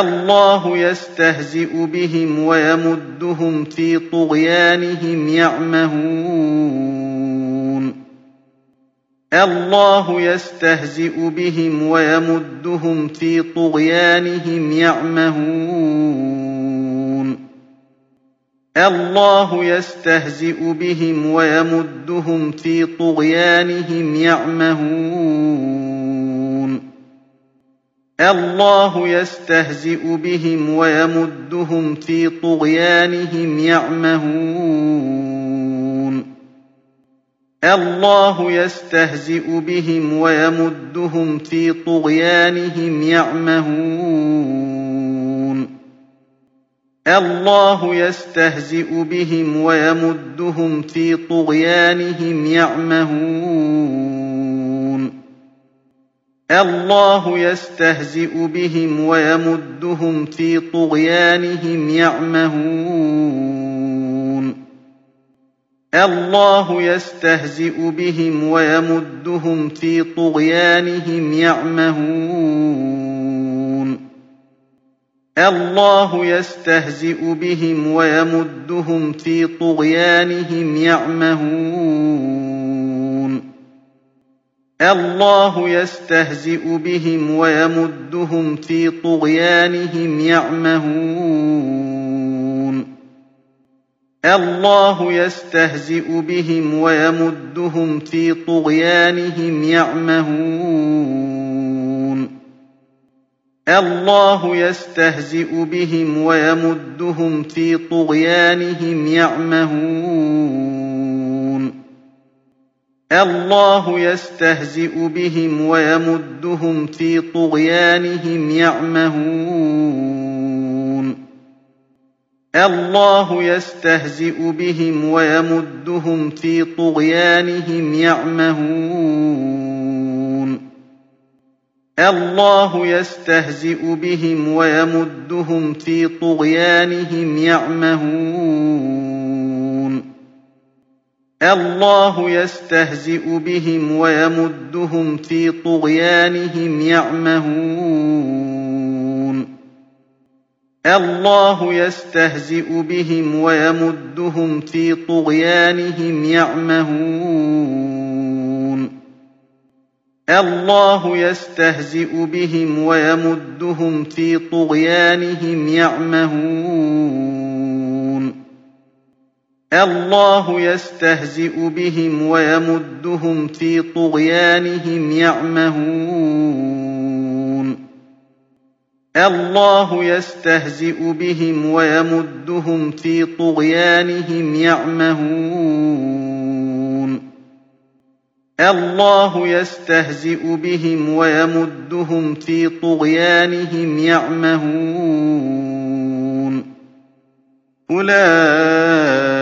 اللَّهُ يَسْتَهْزِئُ بِهِمْ وَيَمُدُّهُمْ فِي طُغْيَانِهِمْ يَعْمَهُونَ. الله يستهزئ بهم ويمدهم في طغيانهم يعمهون. الله يستهزئ بهم ويمدهم في طغيانهم يعمهون. الله يستهزئ بهم ويمدهم في طغيانهم يعمهون. الله يستهزئ بهم ويمدهم في طغيانهم يعمهون. الله يستهزئ بهم ويمدهم في طغيانهم يعمهون. الله يستهزئ بهم ويمدهم في طغيانهم يعمهون. الله يستهزئ بهم ويمدهم في طغيانهم يعمهون. الله يستهزئ بهم ويمدهم في طغيانهم يعمهون. الله يستهزئ بهم ويمدهم في طغيانهم يعمهون. الله يستهزئ بهم ويمدهم في طغيانهم يعمهون. الله يستهزئ بهم ويمدهم في طغيانهم يعمهون. الله يستهزئ بهم ويمدهم في طغيانهم يعمهون. الله يستهزئ بهم ويمدهم في طغيانهم يعمهون. الله يستهزئ بهم ويمدهم في طغيانهم يعمهون. الله يستهزئ بهم ويمدهم في طغيانهم يعمهون. الله يستهزئ بهم ويمدهم في طغيانهم يعمهون. الله يستهزئ بهم ويمدهم في طغيانهم يعمهون. الله يستهزئ بهم ويمدهم في طغيانهم يعمهون. الله يستهزئ بهم ويمدهم في طغيانهم يعمهون. الله يستهزئ بهم ويمدهم في طغيانهم يعمهون. أولئك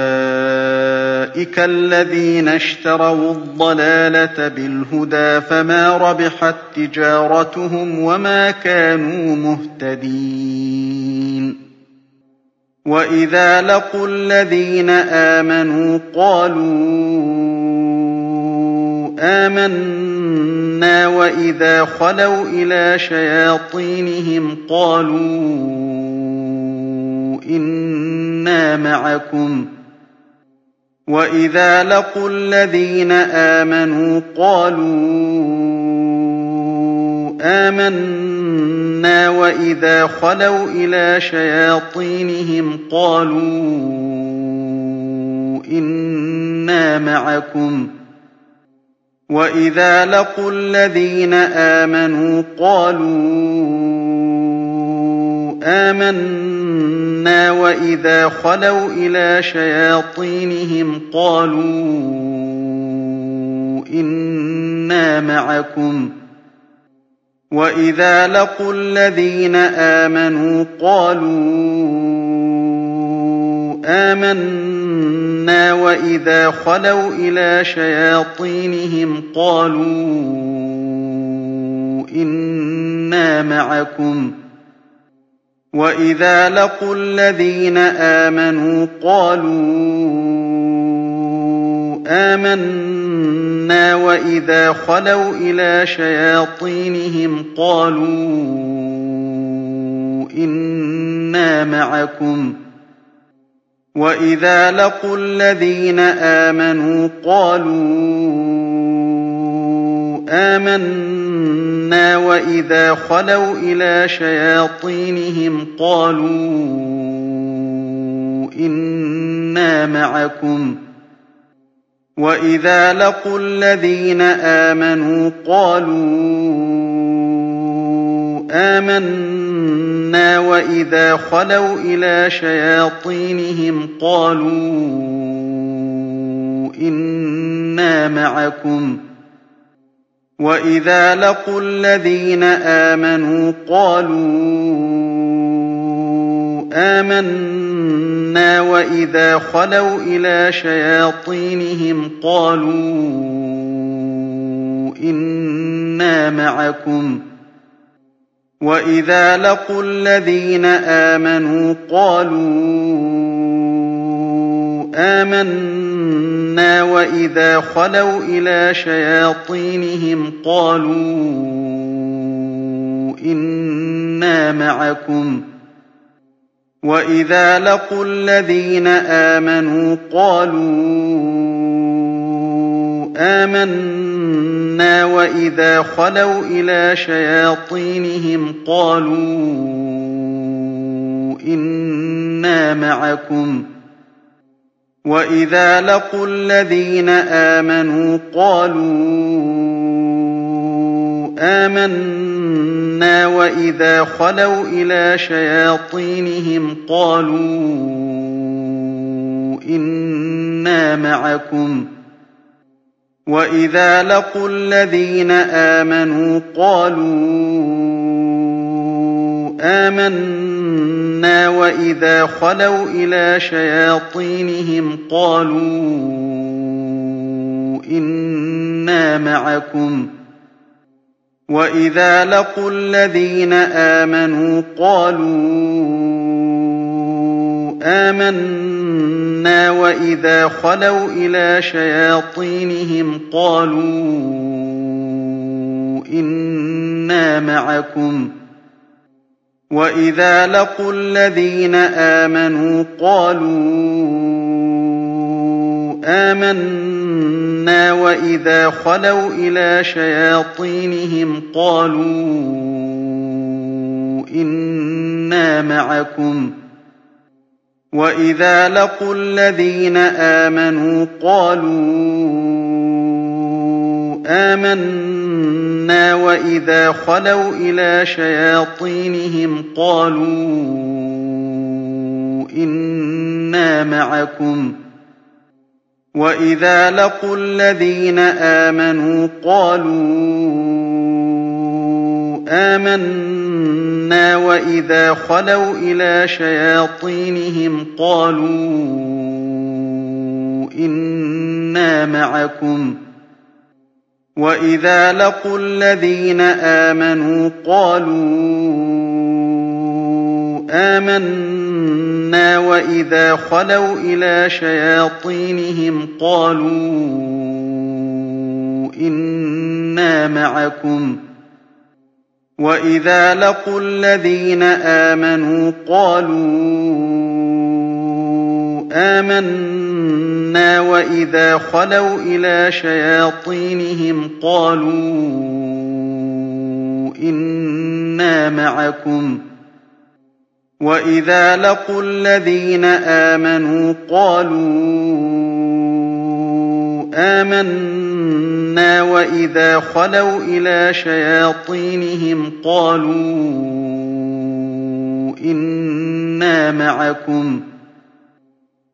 الذين اشتروا الضلالة بالهدى فما ربحت تجارتهم وما كانوا مهتدين. وَإِذَا لَقُوا الَّذِينَ آمَنُوا قَالُوا آمَنَّا وَإِذَا خَلَوْا إِلَىٰ شَيَاطِينِهِمْ قَالُوا إِنَّا مَعَكُمْ ۚ. وَإِذَا لَقُوا الَّذِينَ آمَنُوا قَالُوا آمَنَّا وَإِذَا خَلَوْا إِلَىٰ شَيَاطِينِهِمْ قَالُوا إِنَّا مَعَكُمْ ۚ وَإِذَا لَقُوا الَّذِينَ آمَنُوا قَالُوا آمَنَّا وَإِذَا خَلَوْا إِلَىٰ شَيَاطِينِهِمْ قَالُوا إِنَّا مَعَكُمْ ۚ. وَإِذَا لَقُوا الَّذِينَ آمَنُوا قَالُوا آمَنَّا وَإِذَا خَلَوْا إِلَىٰ شَيَاطِينِهِمْ قَالُوا إِنَّا مَعَكُمْ ۚ. وَإِذَا لَقُوا الَّذِينَ آمَنُوا قَالُوا آمَنَّا وَإِذَا خَلَوْا إِلَىٰ شَيَاطِينِهِمْ قَالُوا إِنَّا مَعَكُمْ ۚ وَإِذَا لَقُوا الَّذِينَ آمَنُوا قَالُوا آمَنَّا وَإِذَا خَلَوْا إِلَىٰ شَيَاطِينِهِمْ قَالُوا إِنَّا مَعَكُمْ ۚ وَإِذَا لَقُوا الَّذِينَ آمَنُوا قَالُوا آمَنَّا وَإِذَا خَلَوْا إِلَىٰ شَيَاطِينِهِمْ قَالُوا إِنَّا مَعَكُمْ ۚ وَإِذَا لَقُوا الَّذِينَ آمَنُوا قَالُوا آمَنَّا وَإِذَا خَلَوْا إِلَىٰ شَيَاطِينِهِمْ قَالُوا إِنَّا مَعَكُمْ ۚ وَإِذَا لَقُوا الَّذِينَ آمَنُوا قَالُوا آمَنَّا وَإِذَا خَلَوْا إِلَىٰ شَيَاطِينِهِمْ قَالُوا إِنَّا مَعَكُمْ ۚ وَإِذَا لَقُوا الَّذِينَ آمَنُوا قَالُوا آمَنَّا وَإِذَا خَلَوْا إِلَىٰ شَيَاطِينِهِمْ قَالُوا إِنَّا مَعَكُمْ ۚ وَإِذَا لَقُوا الَّذِينَ آمَنُوا قَالُوا آمَنَّا وَإِذَا خَلَوْا إِلَىٰ شَيَاطِينِهِمْ قَالُوا إِنَّا مَعَكُمْ ۚ وَإِذَا لَقُوا الَّذِينَ آمَنُوا قَالُوا آمَنَّا وَإِذَا خَلَوْا إِلَىٰ شَيَاطِينِهِمْ قَالُوا إِنَّا مَعَكُمْ ۚ وَإِذَا لَقُوا الَّذِينَ آمَنُوا قَالُوا آمَنَّا وَإِذَا خَلَوْا إِلَىٰ شَيَاطِينِهِمْ قَالُوا إِنَّا مَعَكُمْ ۚ وَإِذَا لَقُوا الَّذِينَ آمَنُوا قَالُوا آمَنَّا وَإِذَا خَلَوْا إِلَىٰ شَيَاطِينِهِمْ قَالُوا إِنَّا مَعَكُمْ ۚ وَإِذَا لَقُوا الَّذِينَ آمَنُوا قَالُوا آمَنَّا وَإِذَا خَلَوْا إِلَىٰ شَيَاطِينِهِمْ قَالُوا إِنَّا مَعَكُمْ ۚ. وَإِذَا لَقُوا الَّذِينَ آمَنُوا قَالُوا آمَنَّا وَإِذَا خَلَوْا إِلَىٰ شَيَاطِينِهِمْ قَالُوا إِنَّا مَعَكُمْ ۚ. وَإِذَا لَقُوا الَّذِينَ آمَنُوا قَالُوا آمَنَّا وَإِذَا خَلَوْا إِلَىٰ شَيَاطِينِهِمْ قَالُوا إِنَّا مَعَكُمْ ۖ وَإِذَا لَقُوا الَّذِينَ آمَنُوا قَالُوا آمَنَّا وَإِذَا خَلَوْا إِلَىٰ شَيَاطِينِهِمْ قَالُوا إِنَّا مَعَكُمْ ۖ. وَإِذَا لَقُوا الَّذِينَ آمَنُوا قَالُوا آمَنَّا وَإِذَا خَلَوْا إِلَىٰ شَيَاطِينِهِمْ قَالُوا إِنَّا مَعَكُمْ ۖ.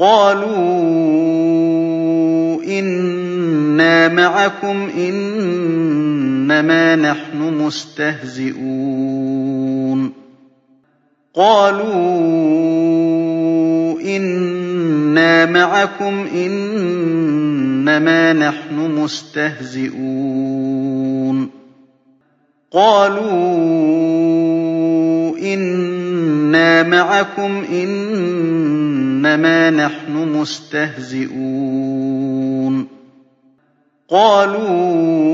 قَالُوا إِنَّا مَعَكُمْ إِنَّمَا نَحْنُ مُسْتَهْزِئُونَ قَالُوا إِنَّا مَعَكُمْ إِنَّمَا نَحْنُ مُسْتَهْزِئُونَ قَالُوا إِنَّا مَعَكُمْ إِنَّمَا نَحْنُ مُسْتَهْزِئُونَ قَالُوا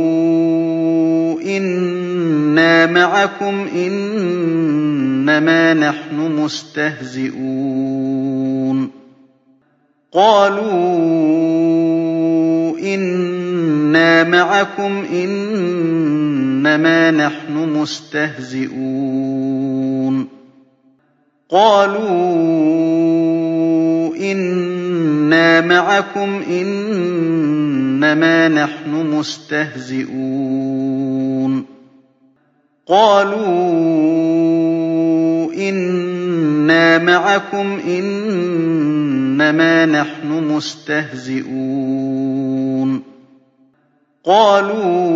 إِنَّا مَعَكُمْ إِنَّمَا نَحْنُ مُسْتَهْزِئُونَ قَالُوا إِنَّا مَعَكُمْ إِنَّمَا نَحْنُ مُسْتَهْزِئُونَ قَالُوا إِنَّا مَعَكُمْ إِنَّمَا نَحْنُ مُسْتَهْزِئُونَ قَالُوا إِنَّا مَعَكُمْ إِنَّمَا نَحْنُ مُسْتَهْزِئُونَ قَالُوا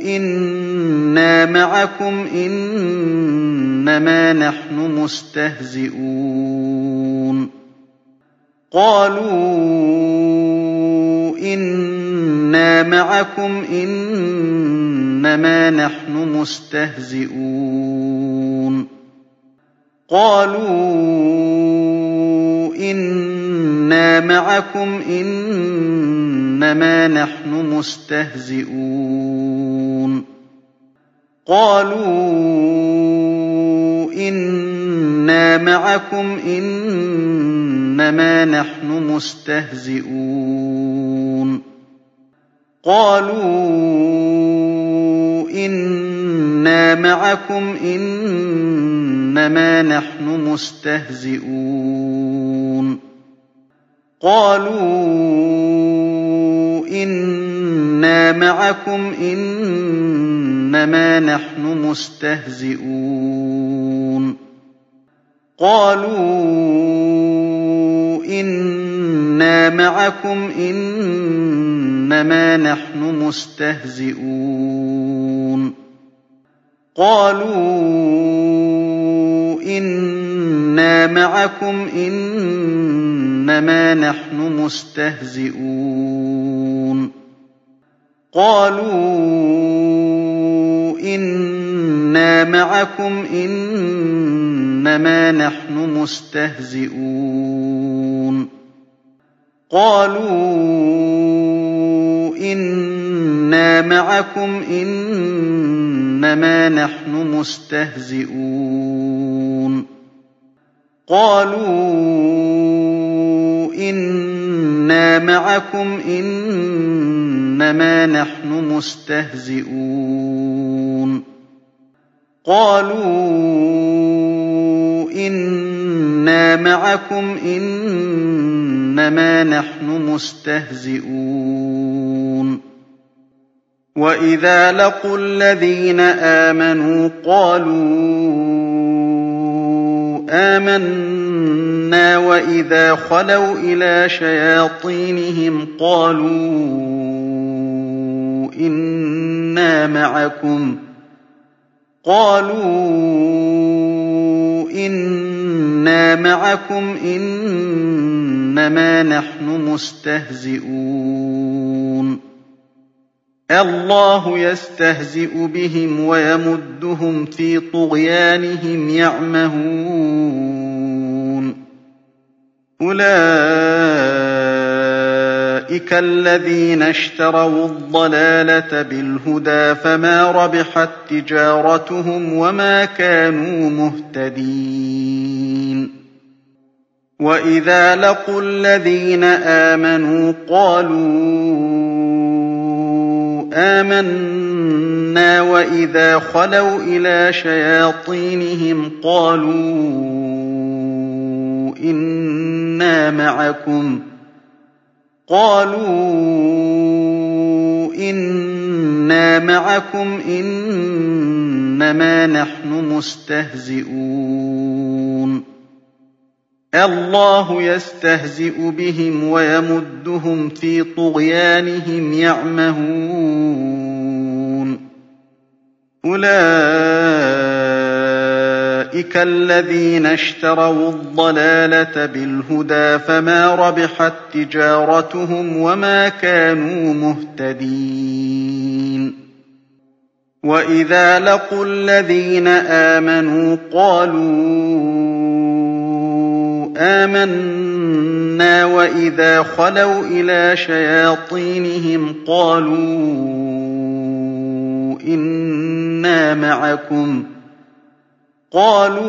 إِنَّا مَعَكُمْ إِنَّمَا نَحْنُ مُسْتَهْزِئُونَ. قَالُوا إِنَّا مَعَكُمْ إِنَّمَا نَحْنُ مُسْتَهْزِئُونَ. قَالُوا إِنَّا مَعَكُمْ إِنَّمَا نَحْنُ مُسْتَهْزِئُونَ. قَالُوا إِنَّا مَعَكُمْ إِنَّمَا نَحْنُ مُسْتَهْزِئُونَ قَالُوا إِنَّا مَعَكُمْ إِنَّمَا نَحْنُ مُسْتَهْزِئُونَ قَالُوا إِنَّا مَعَكُمْ إِنَّمَا نَحْنُ مُسْتَهْزِئُونَ. قَالُوا إِنَّا مَعَكُمْ إِنَّمَا نَحْنُ مُسْتَهْزِئُونَ. قَالُوا إِنَّا مَعَكُمْ إِنَّمَا نَحْنُ مُسْتَهْزِئُونَ. قَالُوا إِنَّا مَعَكُمْ إِنَّمَا نَحْنُ مُسْتَهْزِئُونَ قَالُوا إِنَّا مَعَكُمْ إِنَّمَا نَحْنُ مُسْتَهْزِئُونَ قَالُوا إِنَّا مَعَكُمْ إِنَّمَا نَحْنُ مُسْتَهْزِئُونَ قَالُوا إِنَّا مَعَكُمْ إِنَّمَا نَحْنُ مُسْتَهْزِئُونَ وَإِذَا لَقُوا الَّذِينَ آمَنُوا قَالُوا آمَنَّا وَإِذَا خَلَوْا إِلَىٰ شَيَاطِينِهِمْ قَالُوا إِنَّا مَعَكُمْ. قَالُوا إِنَّا مَعَكُمْ إِنَّمَا نَحْنُ مُسْتَهْزِئُونَ. اللَّهُ يَسْتَهْزِئُ بِهِمْ وَيَمُدُّهُمْ فِي طُغْيَانِهِمْ يَعْمَهُونَ. أُولَٰئِكَ الَّذِينَ اشْتَرَوُا الضَّلَالَةَ بِالْهُدَىٰ فَمَا رَبِحَت تِّجَارَتُهُمْ وَمَا كَانُوا مُهْتَدِينَ. وَإِذَا لَقُوا الَّذِينَ آمَنُوا قَالُوا آمَنَّا وَإِذَا خَلَوْا إِلَىٰ شَيَاطِينِهِمْ قَالُوا إِنَّا مَعَكُمْ. قَالُوا إِنَّا مَعَكُمْ إِنَّمَا نَحْنُ مُسْتَهْزِئُونَ. اللَّهُ يَسْتَهْزِئُ بِهِمْ وَيَمُدُّهُمْ فِي طُغْيَانِهِمْ يَعْمَهُونَ. أُولَٰئِكَ الَّذِينَ اشْتَرَوُا الضَّلَالَةَ بِالْهُدَىٰ فَمَا رَبِحَت تِّجَارَتُهُمْ وَمَا كَانُوا مُهْتَدِينَ. وَإِذَا لَقُوا الَّذِينَ آمَنُوا قَالُوا آمَنَّا وَإِذَا خَلَوْا إِلَىٰ شَيَاطِينِهِمْ قَالُوا إِنَّا مَعَكُمْ. قَالُوا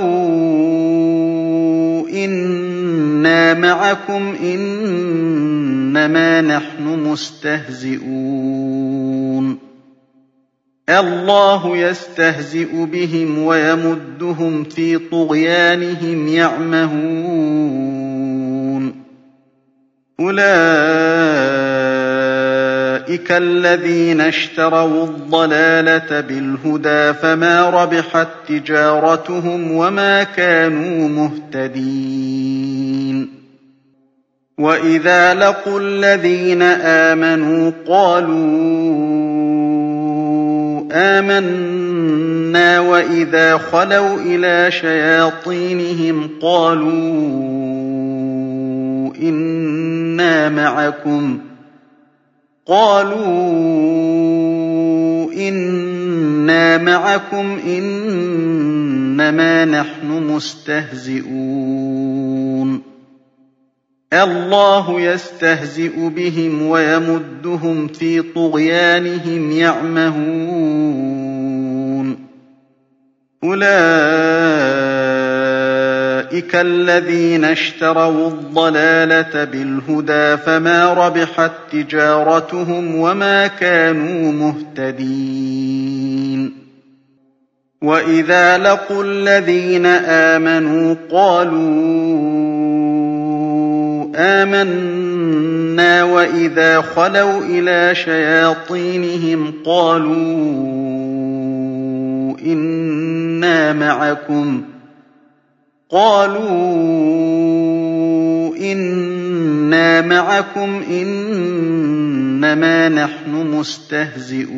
إِنَّا مَعَكُمْ إِنَّمَا نَحْنُ مُسْتَهْزِئُونَ. اللَّهُ يَسْتَهْزِئُ بِهِمْ وَيَمُدُّهُمْ فِي طُغْيَانِهِمْ يَعْمَهُونَ. أُولَٰئِكَ الَّذِينَ اشْتَرَوُا الضَّلَالَةَ بِالْهُدَىٰ فَمَا رَبِحَت تِّجَارَتُهُمْ وَمَا كَانُوا مُهْتَدِينَ. وَإِذَا لَقُوا الَّذِينَ آمَنُوا قَالُوا آمَنَّا وَإِذَا خَلَوْا إِلَىٰ شَيَاطِينِهِمْ قَالُوا إِنَّا مَعَكُمْ. قَالُوا إِنَّا مَعَكُمْ إِنَّمَا نَحْنُ مُسْتَهْزِئُونَ. اللَّهُ يَسْتَهْزِئُ بِهِمْ وَيَمُدُّهُمْ فِي طُغْيَانِهِمْ يَعْمَهُونَ. أُولَٰئِكَ الَّذِينَ اشْتَرَوُا الضَّلَالَةَ بِالْهُدَىٰ فَمَا رَبِحَت تِّجَارَتُهُمْ وَمَا كَانُوا مُهْتَدِينَ. وَإِذَا لَقُوا الَّذِينَ آمَنُوا قَالُوا آمَنَّا وَإِذَا خَلَوْا إِلَىٰ شَيَاطِينِهِمْ قَالُوا إِنَّا مَعَكُمْ. قَالُوا إِنَّا مَعَكُمْ إِنَّمَا نَحْنُ مُسْتَهْزِئُونَ.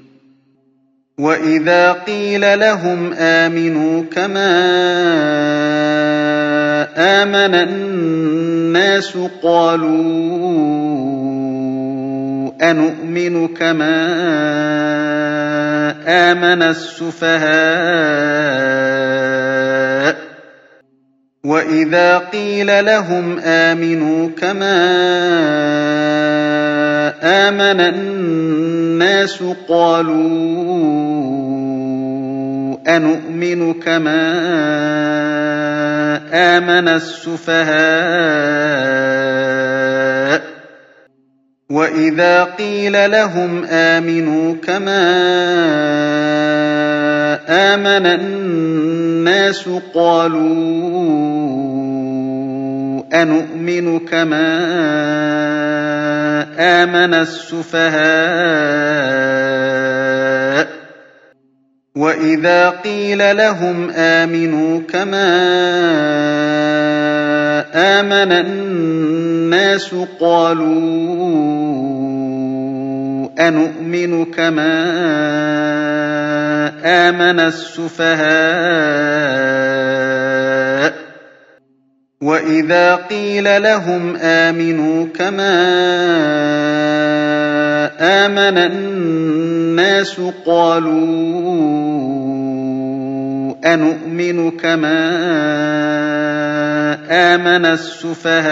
وَإِذَا قِيلَ لَهُمْ آمِنُوا كَمَا آمَنَ النَّاسُ قَالُوا أَنُؤْمِنُ كَمَا آمَنَ السُّفَهَاءُ وَإِذَا قِيلَ لَهُمْ آمِنُوا كَمَا آمَنَ النَّاسُ قَالُوا أَنُؤْمِنُ كَمَا آمَنَ السُّفَهَاءُ وَإِذَا قِيلَ لَهُمْ آمِنُوا كَمَا آمَنَ النَّاسُ قَالُوا أَنُؤْمِنُ كَمَا آمَنَ السُّفَهَاءُ وَإِذَا قِيلَ لَهُمْ آمِنُوا كَمَا آمَنَ النَّاسُ قَالُوا أَنُؤْمِنُ كَمَا آمَنَ السُّفَهَاءُ وَإِذَا قِيلَ لَهُمْ آمِنُوا كَمَا آمَنَ النَّاسُ قَالُوا أَنُؤْمِنُ كَمَا آمَنَ السُّفَهَاءُ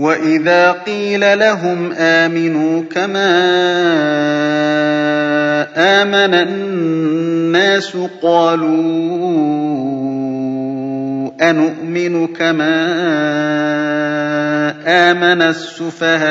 وَإِذَا قِيلَ لَهُمْ آمِنُوا كَمَا آمَنَ النَّاسُ قَالُوا أَنُؤْمِنُ كَمَا آمَنَ السُّفَهَاءُ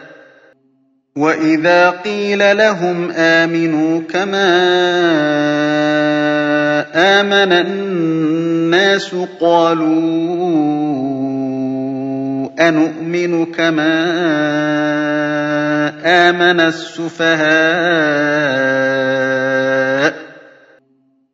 وَإِذَا قِيلَ لَهُمْ آمِنُوا كَمَا آمَنَ النَّاسُ قَالُوا أَنُؤْمِنُ كَمَا آمَنَ السُّفَهَاءُ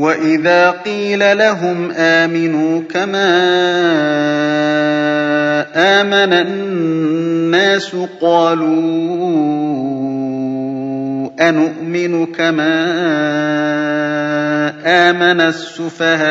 وَإِذَا قِيلَ لَهُمْ آمِنُوا كَمَا آمَنَ النَّاسُ قَالُوا أَنُؤْمِنُ كَمَا آمَنَ السُّفَهَاءُ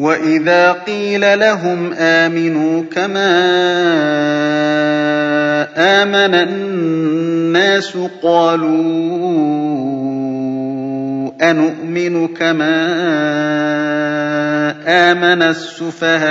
وَإِذَا قِيلَ لَهُمْ آمِنُوا كَمَا آمَنَ النَّاسُ قَالُوا أَنُؤْمِنُ كَمَا آمَنَ السُّفَهَاءُ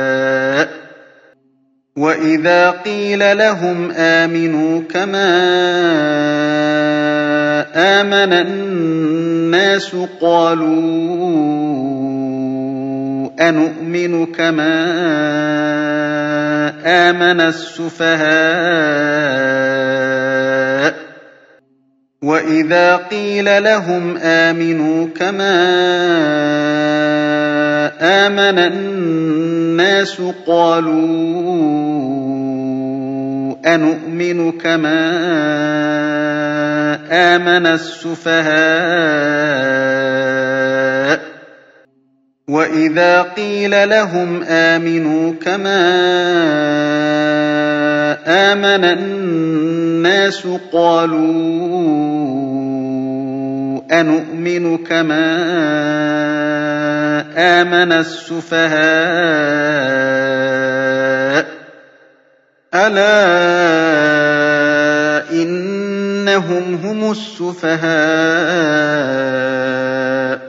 وَإِذَا قِيلَ لَهُمْ آمِنُوا كَمَا آمَنَ النَّاسُ قَالُوا أَنُؤْمِنُ كَمَا آمَنَ السُّفَهَاءُ وَإِذَا قِيلَ لَهُمْ آمِنُوا كَمَا آمَنَ النَّاسُ قَالُوا أَنُؤْمِنُ كَمَا آمَنَ السُّفَهَاءُ وَإِذَا قِيلَ لَهُمْ آمِنُوا كَمَا آمَنَ النَّاسُ قَالُوا أَنُؤْمِنُ كَمَا آمَنَ السُّفَهَاءُ أَلَا إِنَّهُمْ هُمُ السُّفَهَاءُ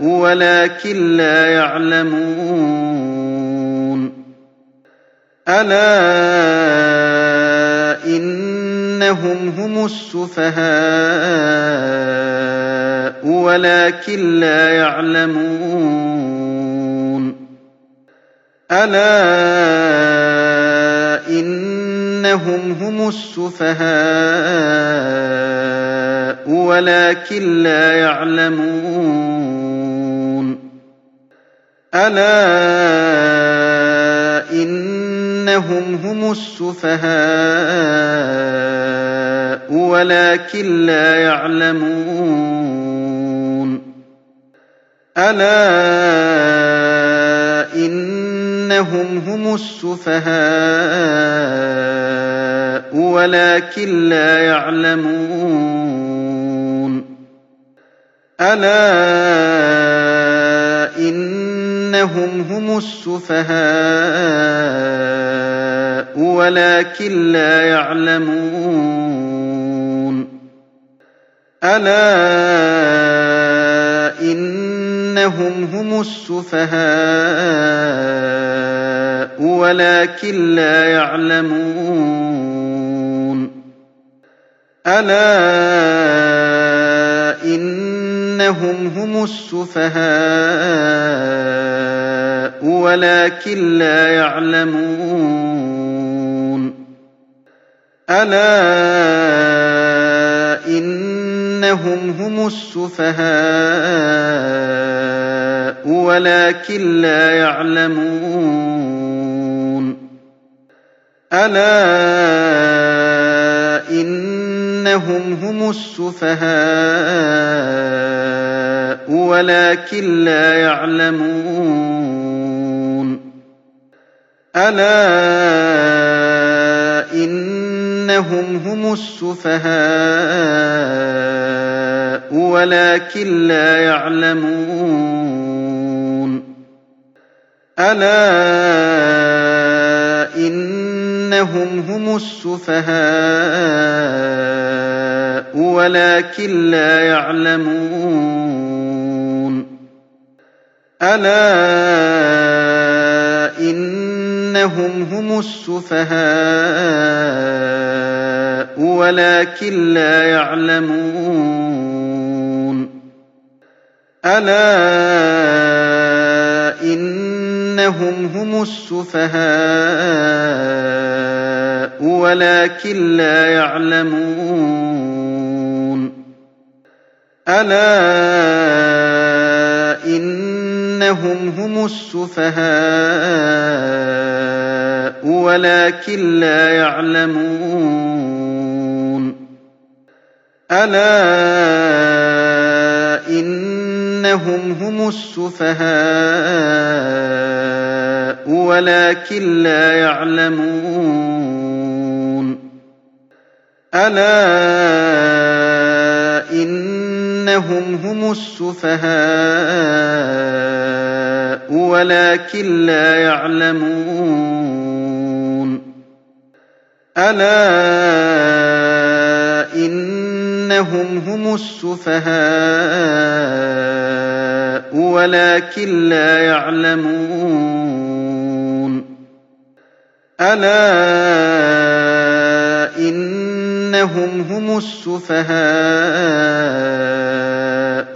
وَلَٰكِن لَّا يَعْلَمُونَ أَلَا إِنَّهُمْ هُمُ السُّفَهَاءُ وَلَٰكِن لَّا يَعْلَمُونَ. أَلَا إِنَّهُمْ هُمُ السُّفَهَاءُ وَلَٰكِن لَّا يَعْلَمُونَ. أَلَا إِنَّهُمْ هُمُ السُّفَهَاءُ وَلَٰكِن لَّا يَعْلَمُونَ. أَلَا إِنَّهُمْ هُمُ السُّفَهَاءُ وَلَٰكِن لَّا يَعْلَمُونَ. أَلَا إِنَّهُمْ هُمُ السُّفَهَاءُ وَلَٰكِن لَّا يَعْلَمُونَ. أَلَا إِنَّهُمْ هُمُ السُّفَهَاءُ وَلَٰكِن لَّا يَعْلَمُونَ. أَلَا إِنَّهُمْ هُمُ السُّفَهَاءُ وَلَٰكِن لَّا يَعْلَمُونَ. أَلَا إِنَّهُمْ هُمُ السُّفَهَاءُ وَلَٰكِن لَّا يَعْلَمُونَ. أَلَا إِنَّهُمْ هُمُ السُّفَهَاءُ وَلَٰكِن لَّا يَعْلَمُونَ. أَلَا إِنَّهُمْ هُمُ السُّفَهَاءُ وَلَٰكِن لَّا يَعْلَمُونَ. أَلَا إِنَّهُمْ هُمُ السُّفَهَاءُ وَلَٰكِن لَّا يَعْلَمُونَ. أَلَا إِنَّهُمْ هُمُ السُّفَهَاءُ وَلَٰكِن لَّا يَعْلَمُونَ. أَلَا إِنَّهُمْ هُمُ السُّفَهَاءُ وَلَٰكِن لَّا يَعْلَمُونَ. أَلَا إِنَّهُمْ هُمُ السُّفَهَاءُ وَلَٰكِن لَّا يَعْلَمُونَ. أَلَا إِنَّهُمْ هُمُ السُّفَهَاءُ وَلَٰكِن لَّا يَعْلَمُونَ. أَلَا إِنَّهُمْ هُمُ السُّفَهَاءُ وَلَٰكِن لَّا يَعْلَمُونَ. أَلَا إِنَّهُمْ هُمُ السُّفَهَاءُ وَلَٰكِن لَّا يَعْلَمُونَ. أَلَا إِنَّهُمْ هُمُ السُّفَهَاءُ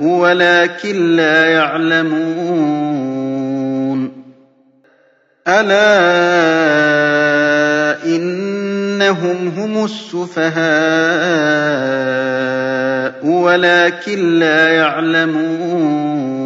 وَلَٰكِن لَّا يَعْلَمُونَ. أَلَا إِنَّهُمْ هُمُ السُّفَهَاءُ وَلَٰكِن لَّا يَعْلَمُونَ.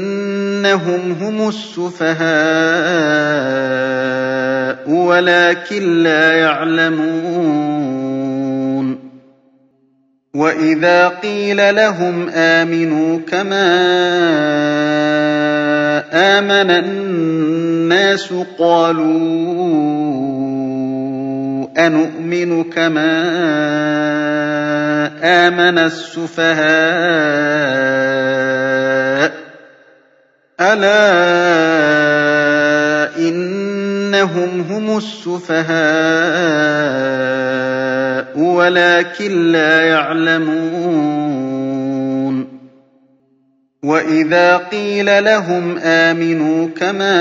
إِنَّهُمْ هُمُ السُّفَهَاءُ وَلَٰكِن لَّا يَعْلَمُونَ. وَإِذَا قِيلَ لَهُمْ آمِنُوا كَمَا آمَنَ النَّاسُ قَالُوا أَنُؤْمِنُ كَمَا آمَنَ السُّفَهَاءُ. أَلَا إِنَّهُمْ هُمُ السُّفَهَاءُ وَلَٰكِن لَّا يَعْلَمُونَ. وَإِذَا قِيلَ لَهُمْ آمِنُوا كَمَا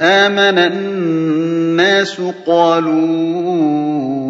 آمَنَ النَّاسُ قَالُوا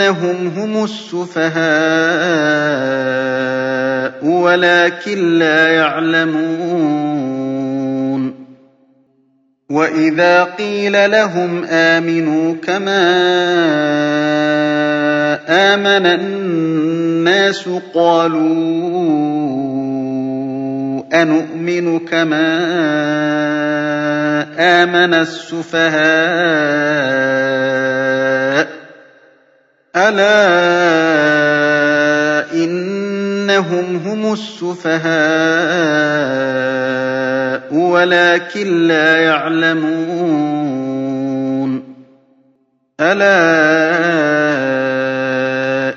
إِنَّهُمْ هُمُ السُّفَهَاءُ وَلَٰكِن لَّا يَعْلَمُونَ. وَإِذَا قِيلَ لَهُمْ آمِنُوا كَمَا آمَنَ النَّاسُ قَالُوا أَنُؤْمِنُ كَمَا آمَنَ السُّفَهَاءُ. أَلَا إِنَّهُمْ هُمُ السُّفَهَاءُ وَلَٰكِن لَّا يَعْلَمُونَ أَلَا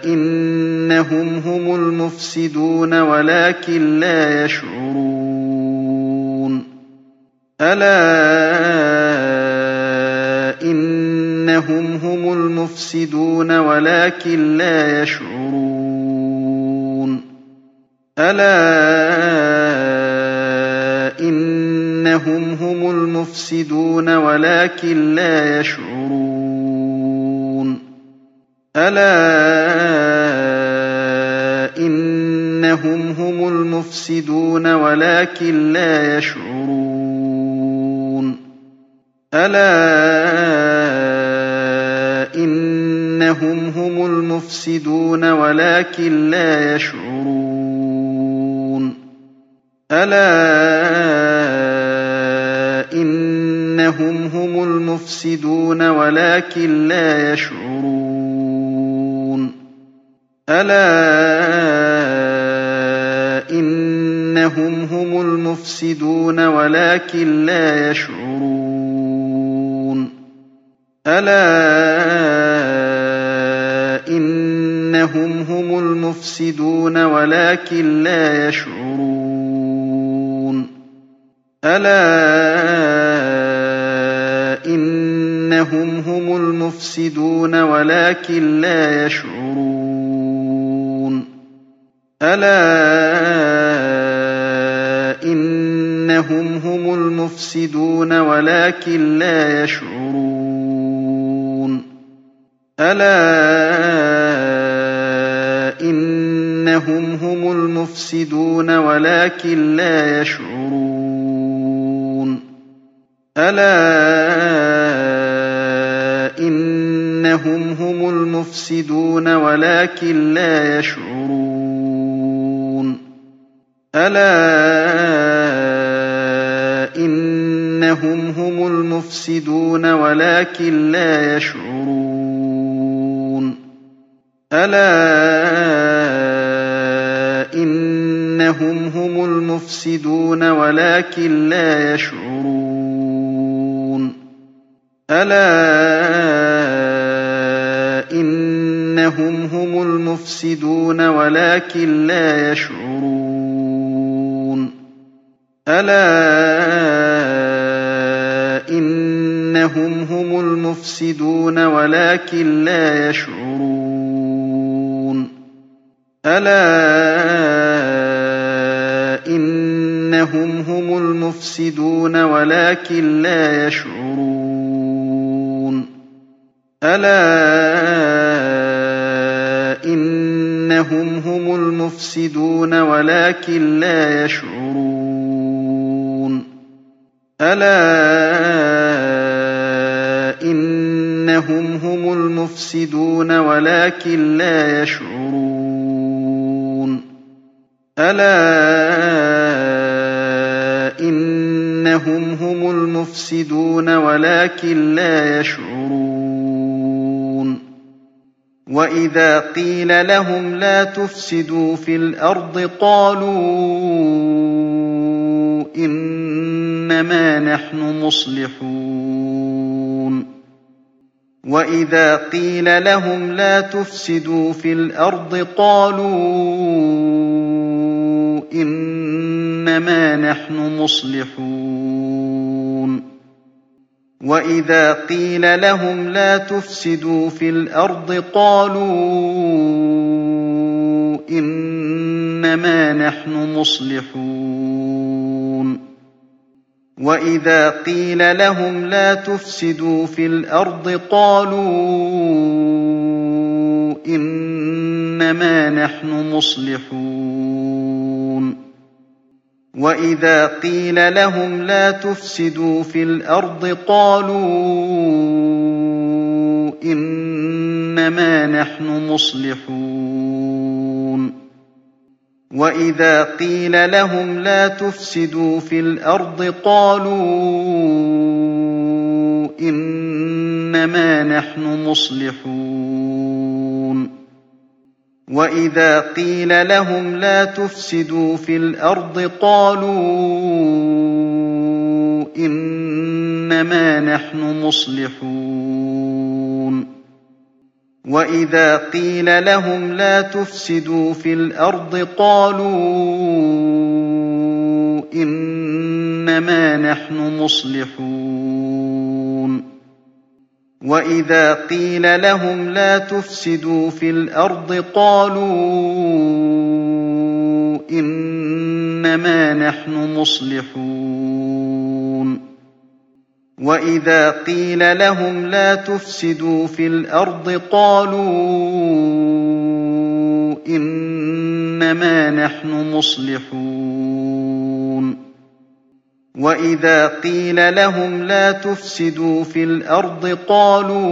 إِنَّهُمْ هُمُ الْمُفْسِدُونَ وَلَٰكِن لَّا يَشْعُرُونَ أَلَا إِنَّهُمْ هُمُ الْمُفْسِدُونَ وَلَٰكِن لَّا يَشْعُرُونَ أَلَا إِنَّهُمْ هُمُ الْمُفْسِدُونَ وَلَٰكِن لَّا يَشْعُرُونَ أَلَا إِنَّهُمْ هُمُ الْمُفْسِدُونَ وَلَٰكِن لَّا يَشْعُرُونَ أَلَا هُمُ الْمُفْسِدُونَ وَلَٰكِن لَّا يَشْعُرُونَ. أَلَا إِنَّهُمْ هُمُ الْمُفْسِدُونَ وَلَٰكِن لَّا يَشْعُرُونَ. أَلَا إِنَّهُمْ هُمُ الْمُفْسِدُونَ وَلَٰكِن لَّا يَشْعُرُونَ. أَلَا هُمُ الْمُفْسِدُونَ وَلَٰكِن لَّا يَشْعُرُونَ. أَلَا إِنَّهُمْ هُمُ الْمُفْسِدُونَ وَلَٰكِن لَّا يَشْعُرُونَ. أَلَا إِنَّهُمْ هُمُ الْمُفْسِدُونَ وَلَٰكِن لَّا يَشْعُرُونَ. أَلَا إِنَّهُمْ هُمُ الْمُفْسِدُونَ وَلَٰكِن لَّا يَشْعُرُونَ. أَلَا إِنَّهُمْ هُمُ الْمُفْسِدُونَ وَلَٰكِن لَّا يَشْعُرُونَ. أَلَا إِنَّهُمْ هُمُ الْمُفْسِدُونَ وَلَٰكِن لَّا يَشْعُرُونَ. أَلَا إِنَّهُمْ هُمُ الْمُفْسِدُونَ وَلَٰكِن لَّا يَشْعُرُونَ. أَلَا إِنَّهُمْ هُمُ الْمُفْسِدُونَ وَلَٰكِن لَّا يَشْعُرُونَ. أَلَا إِنَّهُمْ هُمُ الْمُفْسِدُونَ وَلَٰكِن لَّا يَشْعُرُونَ. أَلَا إِنَّهُمْ هُمُ الْمُفْسِدُونَ وَلَٰكِن لَّا يَشْعُرُونَ. أَلَا إِنَّهُمْ هُمُ الْمُفْسِدُونَ وَلَٰكِن لَّا يَشْعُرُونَ. أَلَا إِنَّهُمْ هُمُ الْمُفْسِدُونَ وَلَٰكِن لَّا يَشْعُرُونَ. أَلَا إِنَّهُمْ هُمُ الْمُفْسِدُونَ وَلَٰكِن لَّا يَشْعُرُونَ وَإِذَا قِيلَ لَهُمْ لَا تُفْسِدُوا فِي الْأَرْضِ قَالُوا إِنَّمَا نَحْنُ مُصْلِحُونَ وَإِذَا قِيلَ لَهُمْ لَا تُفْسِدُوا فِي الْأَرْضِ قَالُوا إِنَّمَا نَحْنُ مُصْلِحُونَ. وَإِذَا قِيلَ لَهُمْ لَا تُفْسِدُوا فِي الْأَرْضِ قَالُوا إِنَّمَا نَحْنُ مُصْلِحُونَ. وَإِذَا قِيلَ لَهُمْ لَا تُفْسِدُوا فِي الْأَرْضِ قَالُوا إِنَّمَا نَحْنُ مُصْلِحُونَ. وَإِذَا قِيلَ لَهُمْ لَا تُفْسِدُوا فِي الْأَرْضِ قَالُوا إِنَّمَا نَحْنُ مُصْلِحُونَ وَإِذَا قِيلَ لَهُمْ لَا تُفْسِدُوا فِي الْأَرْضِ قَالُوا إِنَّمَا نَحْنُ مُصْلِحُونَ وَإِذَا قِيلَ لَهُمْ لَا تُفْسِدُوا فِي الْأَرْضِ قَالُوا إِنَّمَا نَحْنُ مُصْلِحُونَ وَإِذَا قِيلَ لَهُمْ لَا تُفْسِدُوا فِي الْأَرْضِ قَالُوا إِنَّمَا نَحْنُ مُصْلِحُونَ وَإِذَا قِيلَ لَهُمْ لَا تُفْسِدُوا فِي الْأَرْضِ قَالُوا إِنَّمَا نَحْنُ مُصْلِحُونَ وَإِذَا قِيلَ لَهُمْ لَا تُفْسِدُوا فِي الْأَرْضِ قَالُوا إِنَّمَا نَحْنُ مُصْلِحُونَ وَإِذَا قِيلَ لَهُمْ لَا تُفْسِدُوا فِي الْأَرْضِ قَالُوا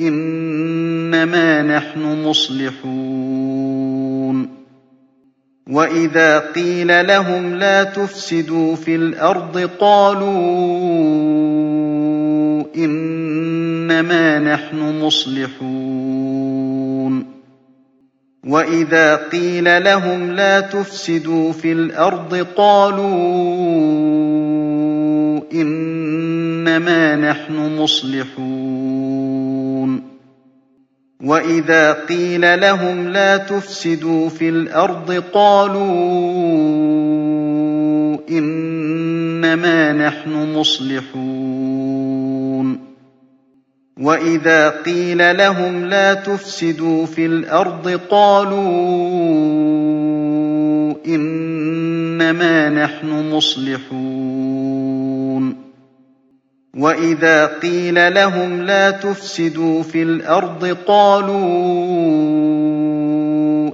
إِنَّمَا نَحْنُ مُصْلِحُونَ وَإِذَا قِيلَ لَهُمْ لَا تُفْسِدُوا فِي الْأَرْضِ قَالُوا إِنَّمَا نَحْنُ مُصْلِحُونَ وَإِذَا قِيلَ لَهُمْ لَا تُفْسِدُوا فِي الْأَرْضِ قَالُوا إِنَّمَا نَحْنُ مُصْلِحُونَ وَإِذَا قِيلَ لَهُمْ لَا تُفْسِدُوا فِي الْأَرْضِ قَالُوا إِنَّمَا نَحْنُ مُصْلِحُونَ وَإِذَا قِيلَ لَهُمْ لَا تُفْسِدُوا فِي الْأَرْضِ قَالُوا إِنَّمَا نَحْنُ مُصْلِحُونَ وَإِذَا قِيلَ لَهُمْ لَا تُفْسِدُوا فِي الْأَرْضِ قَالُوا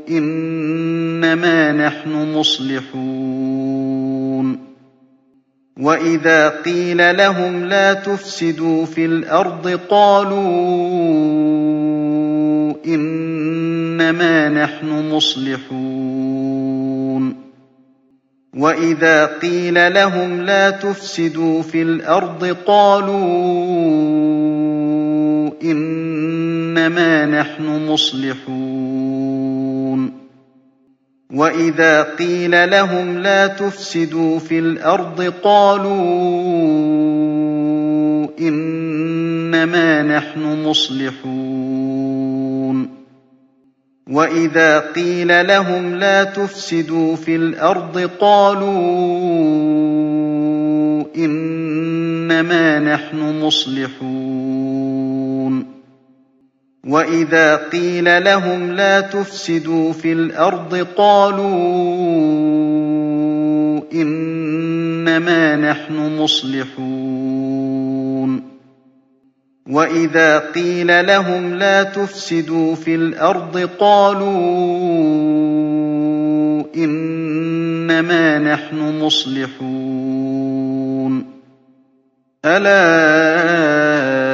إِنَّمَا نَحْنُ مُصْلِحُونَ وَإِذَا قِيلَ لَهُمْ لَا تُفْسِدُوا فِي الْأَرْضِ قَالُوا إِنَّمَا نَحْنُ مُصْلِحُونَ وَإِذَا قِيلَ لَهُمْ لَا تُفْسِدُوا فِي الْأَرْضِ قَالُوا إِنَّمَا نَحْنُ مُصْلِحُونَ وَإِذَا قِيلَ لَهُمْ لَا تُفْسِدُوا فِي الْأَرْضِ قَالُوا إِنَّمَا نَحْنُ مُصْلِحُونَ وَإِذَا قِيلَ لَهُمْ لَا تُفْسِدُوا فِي الْأَرْضِ قَالُوا إِنَّمَا نَحْنُ مُصْلِحُونَ وَإِذَا قِيلَ لَهُمْ لَا تُفْسِدُوا فِي الْأَرْضِ قَالُوا إِنَّمَا نَحْنُ مُصْلِحُونَ وَإِذَا قِيلَ لَهُمْ لَا تُفْسِدُوا فِي الْأَرْضِ قَالُوا إِنَّمَا نَحْنُ مُصْلِحُونَ أَلَا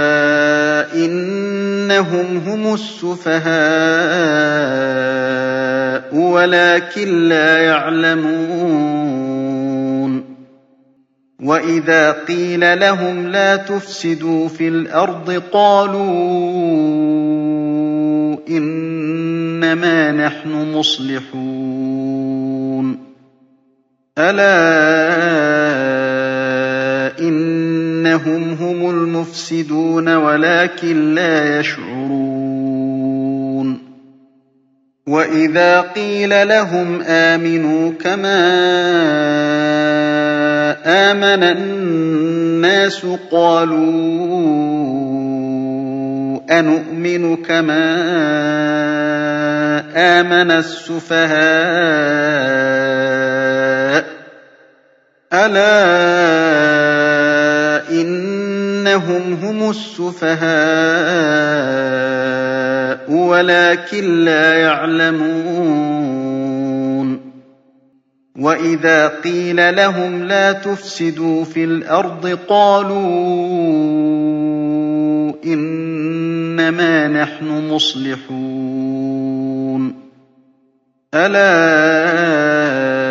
إِنَّهُمْ هُمُ السُّفَهَاءُ وَلَٰكِن لَّا يَعْلَمُونَ. وَإِذَا قِيلَ لَهُمْ لَا تُفْسِدُوا فِي الْأَرْضِ قَالُوا إِنَّمَا نَحْنُ مُصْلِحُونَ. أَلَا إِنَّهُمْ هُمُ الْمُفْسِدُونَ وَلَٰكِن لَّا يَشْعُرُونَ. وَإِذَا قِيلَ لَهُمْ آمِنُوا كَمَا آمَنَ النَّاسُ قَالُوا أَنُؤْمِنُ كَمَا آمَنَ السُّفَهَاءُ ۗ. أَلَا إِنَّهُمْ هُمُ السُّفَهَاءُ وَلَٰكِن لَّا يَعْلَمُونَ. وَإِذَا قِيلَ لَهُمْ لَا تُفْسِدُوا فِي الْأَرْضِ قَالُوا إِنَّمَا نَحْنُ مُصْلِحُونَ. أَلَا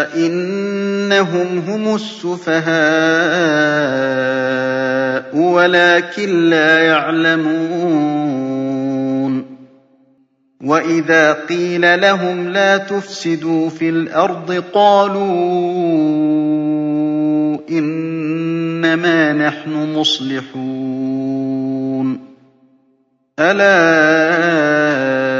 إِنَّهُمْ هُمُ السُّفَهَاءُ وَلَٰكِن لَّا يَعْلَمُونَ. وَإِذَا قِيلَ لَهُمْ لَا تُفْسِدُوا فِي الْأَرْضِ قَالُوا إِنَّمَا نَحْنُ مُصْلِحُونَ. أَلَا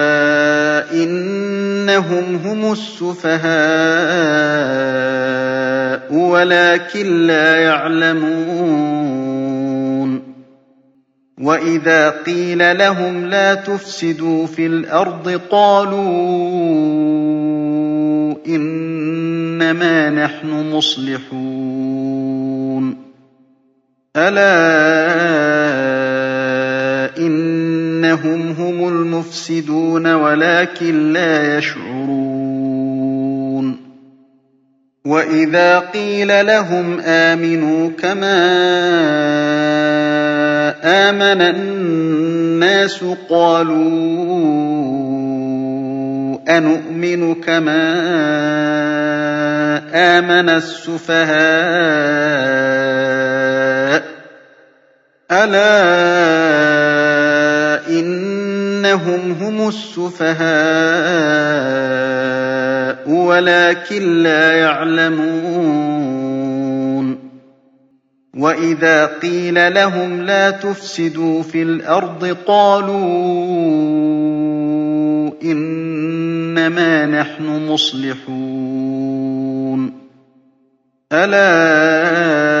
إِنَّهُمْ هُمُ السُّفَهَاءُ وَلَٰكِن لَّا يَعْلَمُونَ. وَإِذَا قِيلَ لَهُمْ لَا تُفْسِدُوا فِي الْأَرْضِ قَالُوا إِنَّمَا نَحْنُ مُصْلِحُونَ. أَلَا إِنَّهُمْ هُمُ الْمُفْسِدُونَ وَلَٰكِن لَّا يَشْعُرُونَ وَإِذَا قِيلَ لَهُمْ آمِنُوا كَمَا آمَنَ النَّاسُ قَالُوا أَنُؤْمِنُ كَمَا آمَنَ السُّفَهَاءُ ۗ أَلَا إِنَّهُمْ هُمُ السُّفَهَاءُ وَلَٰكِن لَّا يَعْلَمُونَ. وَإِذَا قِيلَ لَهُمْ لَا تُفْسِدُوا فِي الْأَرْضِ قَالُوا إِنَّمَا نَحْنُ مُصْلِحُونَ. أَلَا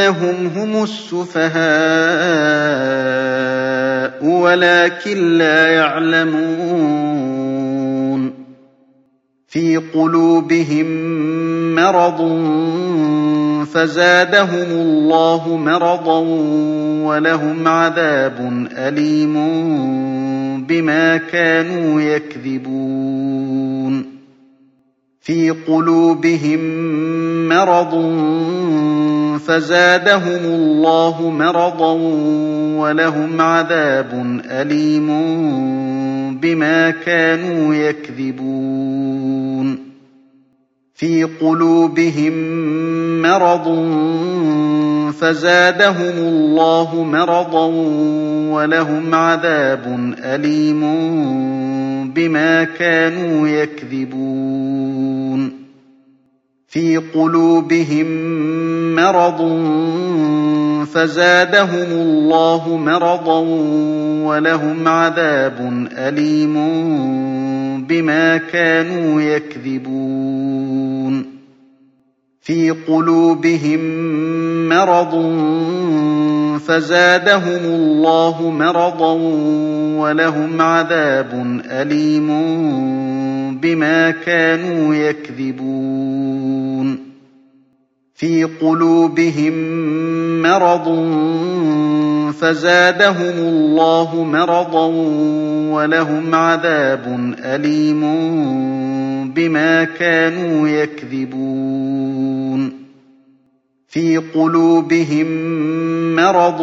إِنَّهُمْ هُمُ السُّفَهَاءُ وَلَٰكِن لَّا يَعْلَمُونَ. فِي قُلُوبِهِم مَّرَضٌ فَزَادَهُمُ اللَّهُ مَرَضًا وَلَهُمْ عَذَابٌ أَلِيمٌ بِمَا كَانُوا يَكْذِبُونَ. فِي قُلُوبِهِم مَّرَضٌ فَزَادَهُمُ اللَّهُ مَرَضًا وَلَهُمْ عَذَابٌ أَلِيمٌ بِمَا كَانُوا يَكْذِبُونَ. فِي قُلُوبِهِم مَّرَضٌ فَزَادَهُمُ اللَّهُ مَرَضًا وَلَهُمْ عَذَابٌ أَلِيمٌ بِمَا كَانُوا يَكْذِبُونَ. فِي قُلُوبِهِم مَّرَضٌ فَزَادَهُمُ اللَّهُ مَرَضًا وَلَهُمْ عَذَابٌ أَلِيمٌ بِمَا كَانُوا يَكْذِبُونَ. فِي قُلُوبِهِم مَّرَضٌ فَزَادَهُمُ اللَّهُ مَرَضًا وَلَهُمْ عَذَابٌ أَلِيمٌ بِمَا كَانُوا يَكْذِبُونَ. فِي قُلُوبِهِم مَّرَضٌ فَزَادَهُمُ اللَّهُ مَرَضًا وَلَهُمْ عَذَابٌ أَلِيمٌ بِمَا كَانُوا يَكْذِبُونَ. فِي قُلُوبِهِم مَّرَضٌ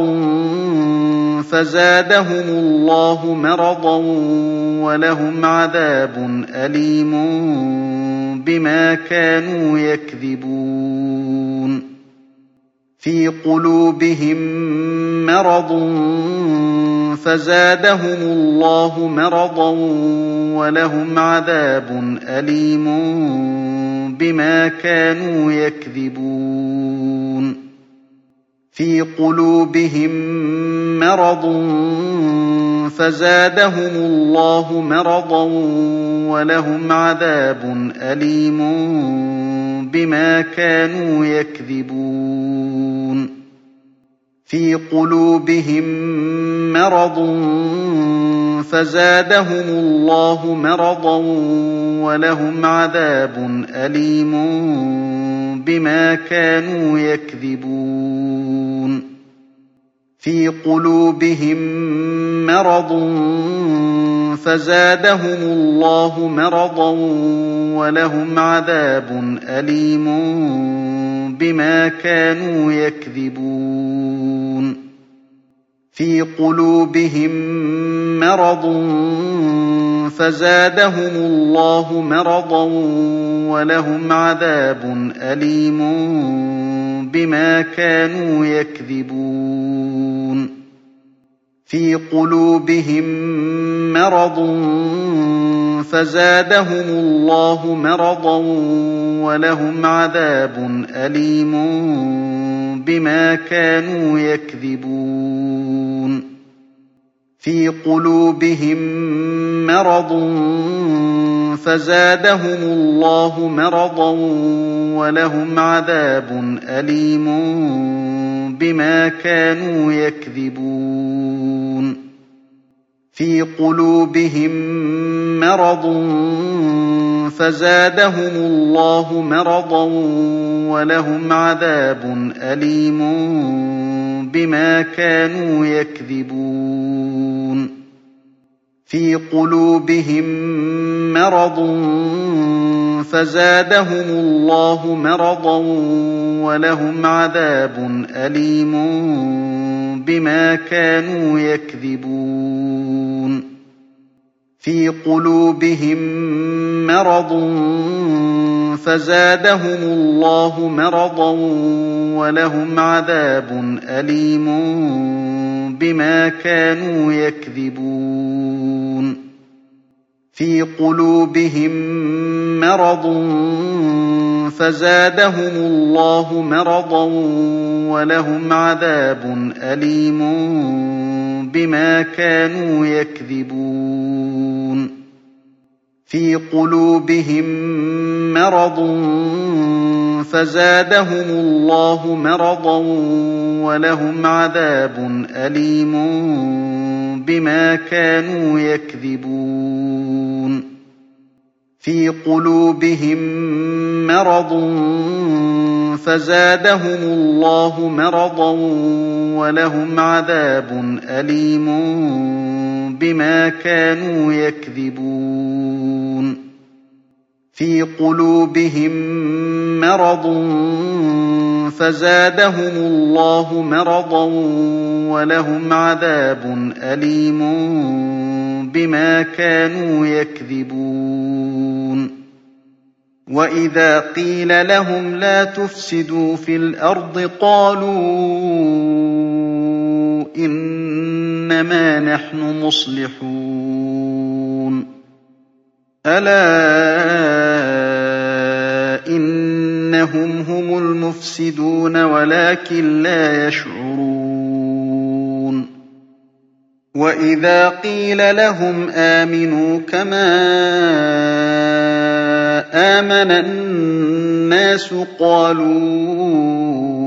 فَزَادَهُمُ اللَّهُ مَرَضًا وَلَهُمْ عَذَابٌ أَلِيمٌ بِمَا كَانُوا يَكْذِبُونَ. فِي قُلُوبِهِم مَّرَضٌ فَزَادَهُمُ اللَّهُ مَرَضًا وَلَهُمْ عَذَابٌ أَلِيمٌ بِمَا كَانُوا يَكْذِبُونَ فِي قُلُوبِهِم مَّرَضٌ فَزَادَهُمُ اللَّهُ مَرَضًا وَلَهُمْ عَذَابٌ أَلِيمٌ بِمَا كَانُوا يَكْذِبُونَ فِي قُلُوبِهِم مَّرَضٌ فَزَادَهُمُ اللَّهُ مَرَضًا وَلَهُمْ عَذَابٌ أَلِيمٌ بِمَا كَانُوا يَكْذِبُونَ. فِي قُلُوبِهِم مَّرَضٌ فَزَادَهُمُ اللَّهُ مَرَضًا وَلَهُمْ عَذَابٌ أَلِيمٌ بِمَا كَانُوا يَكْذِبُونَ. فِي قُلُوبِهِم مَّرَضٌ فَزَادَهُمُ اللَّهُ مَرَضًا وَلَهُمْ عَذَابٌ أَلِيمٌ بِمَا كَانُوا يَكْذِبُونَ. فِي قُلُوبِهِم مَّرَضٌ فَزَادَهُمُ اللَّهُ مَرَضًا وَلَهُمْ عَذَابٌ أَلِيمٌ بِمَا كَانُوا يَكْذِبُونَ. فِي قُلُوبِهِم مَّرَضٌ فَزَادَهُمُ اللَّهُ مَرَضًا وَلَهُمْ عَذَابٌ أَلِيمٌ بِمَا كَانُوا يَكْذِبُونَ. فِي قُلُوبِهِم مَّرَضٌ فَزَادَهُمُ اللَّهُ مَرَضًا وَلَهُمْ عَذَابٌ أَلِيمٌ بِمَا كَانُوا يَكْذِبُونَ. فِي قُلُوبِهِم مَّرَضٌ فَزَادَهُمُ اللَّهُ مَرَضًا وَلَهُمْ عَذَابٌ أَلِيمٌ بِمَا كَانُوا يَكْذِبُونَ. فِي قُلُوبِهِم مَّرَضٌ فَزَادَهُمُ اللَّهُ مَرَضًا وَلَهُمْ عَذَابٌ أَلِيمٌ بِمَا كَانُوا يَكْذِبُونَ. فِي قُلُوبِهِم مَّرَضٌ فَزَادَهُمُ اللَّهُ مَرَضًا وَلَهُمْ عَذَابٌ أَلِيمٌ بِمَا كَانُوا يَكْذِبُونَ. فِي قُلُوبِهِم مَّرَضٌ فَزَادَهُمُ اللَّهُ مَرَضًا وَلَهُمْ عَذَابٌ أَلِيمٌ بِمَا كَانُوا يَكْذِبُونَ. فِي قُلُوبِهِم مَّرَضٌ فَزَادَهُمُ اللَّهُ مَرَضًا وَلَهُمْ عَذَابٌ أَلِيمٌ بِمَا كَانُوا يَكْذِبُونَ. فِي قُلُوبِهِم مَّرَضٌ فَزَادَهُمُ اللَّهُ مَرَضًا وَلَهُمْ عَذَابٌ أَلِيمٌ بِمَا كَانُوا يَكْذِبُونَ. وَإِذَا قِيلَ لَهُمْ لَا تُفْسِدُوا فِي الْأَرْضِ قَالُوا إِنَّمَا نَحْنُ مُصْلِحُونَ. أَلَا إِنَّهُمْ هُمُ الْمُفْسِدُونَ وَلَٰكِن لَّا يَشْعُرُونَ. وَإِذَا قِيلَ لَهُمْ آمِنُوا كَمَا آمَنَ النَّاسُ قَالُوا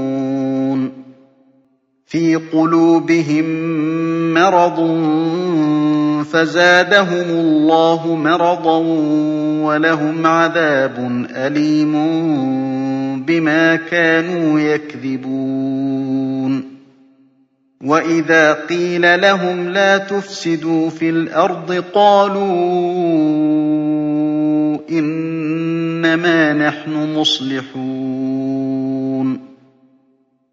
فِي قُلُوبِهِم مَّرَضٌ فَزَادَهُمُ اللَّهُ مَرَضًا وَلَهُمْ عَذَابٌ أَلِيمٌ بِمَا كَانُوا يَكْذِبُونَ. وَإِذَا قِيلَ لَهُمْ لَا تُفْسِدُوا فِي الْأَرْضِ قَالُوا إِنَّمَا نَحْنُ مُصْلِحُونَ.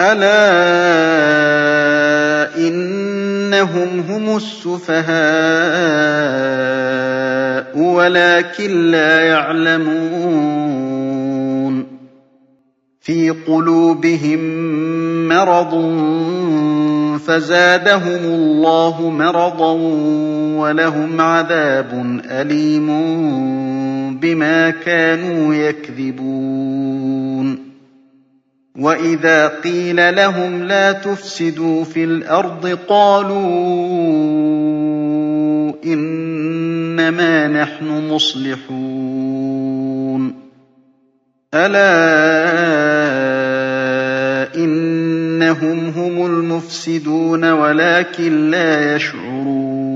أَلَا إِنَّهُمْ هُمُ السُّفَهَاءُ وَلَٰكِن لَّا يَعْلَمُونَ. فِي قُلُوبِهِم مَّرَضٌ فَزَادَهُمُ اللَّهُ مَرَضًا وَلَهُمْ عَذَابٌ أَلِيمٌ بِمَا كَانُوا يَكْذِبُونَ. وَإِذَا قِيلَ لَهُمْ لَا تُفْسِدُوا فِي الْأَرْضِ قَالُوا إِنَّمَا نَحْنُ مُصْلِحُونَ أَلَا إِنَّهُمْ هُمُ الْمُفْسِدُونَ وَلَٰكِن لَّا يَشْعُرُونَ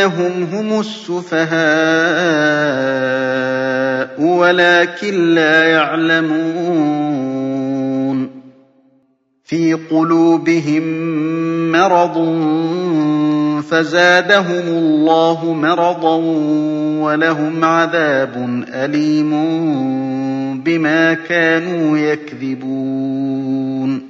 إِنَّهُمْ هُمُ السُّفَهَاءُ وَلَٰكِن لَّا يَعْلَمُونَ. فِي قُلُوبِهِم مَّرَضٌ فَزَادَهُمُ اللَّهُ مَرَضًا وَلَهُمْ عَذَابٌ أَلِيمٌ بِمَا كَانُوا يَكْذِبُونَ.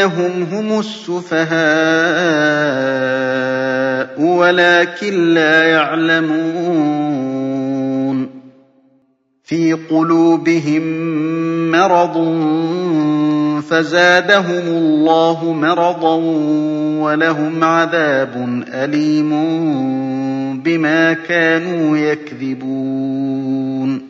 إِنَّهُمْ هُمُ السُّفَهَاءُ وَلَٰكِن لَّا يَعْلَمُونَ. فِي قُلُوبِهِم مَّرَضٌ فَزَادَهُمُ اللَّهُ مَرَضًا وَلَهُمْ عَذَابٌ أَلِيمٌ بِمَا كَانُوا يَكْذِبُونَ.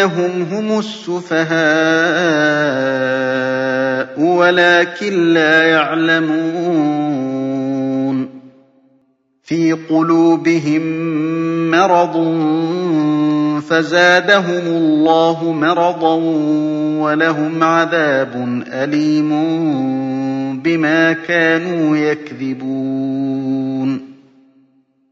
إِنَّهُمْ هُمُ السُّفَهَاءُ وَلَٰكِن لَّا يَعْلَمُونَ. فِي قُلُوبِهِم مَّرَضٌ فَزَادَهُمُ اللَّهُ مَرَضًا وَلَهُمْ عَذَابٌ أَلِيمٌ بِمَا كَانُوا يَكْذِبُونَ.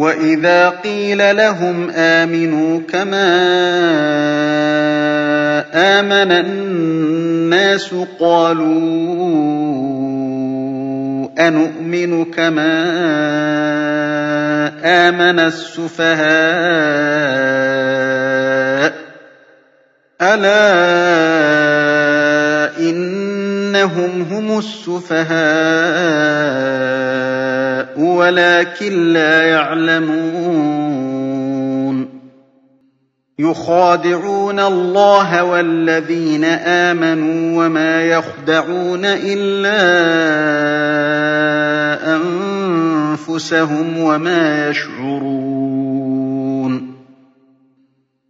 وَإِذَا قِيلَ لَهُمْ آمِنُوا كَمَا آمَنَ النَّاسُ قَالُوا أَنُؤْمِنُ كَمَا آمَنَ السُّفَهَاءُ ۗ أَلَا إِنَّهُمْ هُمُ السُّفَهَاءُ وَلَٰكِن لَّا يَعْلَمُونَ. يُخَادِعُونَ اللَّهَ وَالَّذِينَ آمَنُوا وَمَا يَخْدَعُونَ إِلَّا أَنفُسَهُمْ وَمَا يَشْعُرُونَ.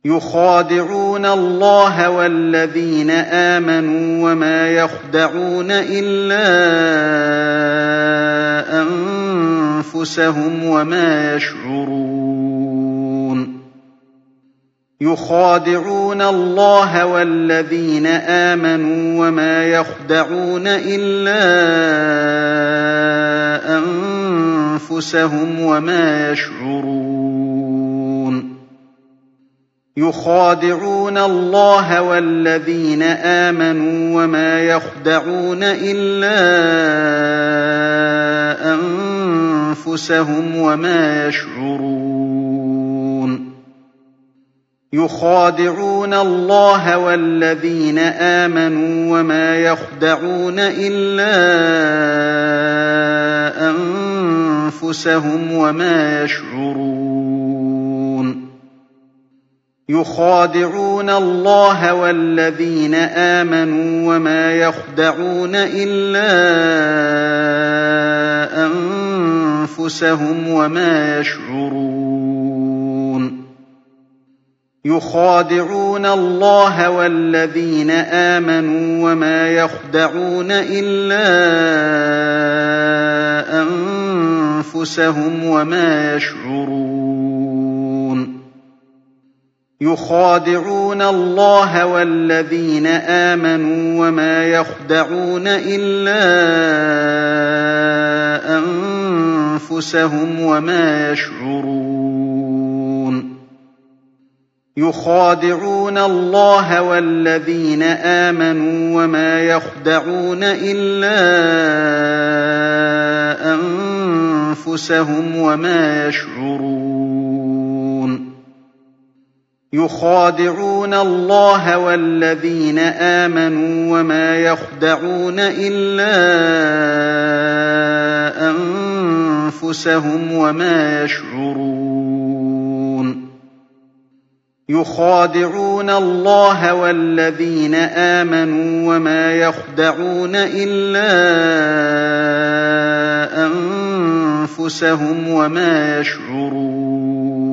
يُخَادِعُونَ اللَّهَ وَالَّذِينَ آمَنُوا وَمَا يَخْدَعُونَ إِلَّا أَنفُسَهُمْ وَمَا يَشْعُرُونَ. يُخَادِعُونَ اللَّهَ وَالَّذِينَ آمَنُوا وَمَا يَخْدَعُونَ إِلَّا أَنفُسَهُمْ وَمَا يَشْعُرُونَ. يُخَادِعُونَ اللَّهَ وَالَّذِينَ آمَنُوا وَمَا يَخْدَعُونَ إِلَّا أَنفُسَهُمْ وَمَا يَشْعُرُونَ. يُخَادِعُونَ اللَّهَ وَالَّذِينَ آمَنُوا وَمَا يَخْدَعُونَ إِلَّا أَنفُسَهُمْ وَمَا يَشْعُرُونَ. يُخَادِعُونَ اللَّهَ وَالَّذِينَ آمَنُوا وَمَا يَخْدَعُونَ إِلَّا أَنفُسَهُمْ وَمَا يَشْعُرُونَ. يُخَادِعُونَ اللَّهَ وَالَّذِينَ آمَنُوا وَمَا يَخْدَعُونَ إِلَّا أَنفُسَهُمْ وَمَا يَشْعُرُونَ. يُخَادِعُونَ اللَّهَ وَالَّذِينَ آمَنُوا وَمَا يَخْدَعُونَ إِلَّا أَنفُسَهُمْ وَمَا يَشْعُرُونَ. يُخَادِعُونَ اللَّهَ وَالَّذِينَ آمَنُوا وَمَا يَخْدَعُونَ إِلَّا أَنفُسَهُمْ وَمَا يَشْعُرُونَ. يُخَادِعُونَ اللَّهَ وَالَّذِينَ آمَنُوا وَمَا يَخْدَعُونَ إِلَّا أَنفُسَهُمْ وَمَا يَشْعُرُونَ. يُخَادِعُونَ اللَّهَ وَالَّذِينَ آمَنُوا وَمَا يَخْدَعُونَ إِلَّا أَنفُسَهُمْ وَمَا يَشْعُرُونَ.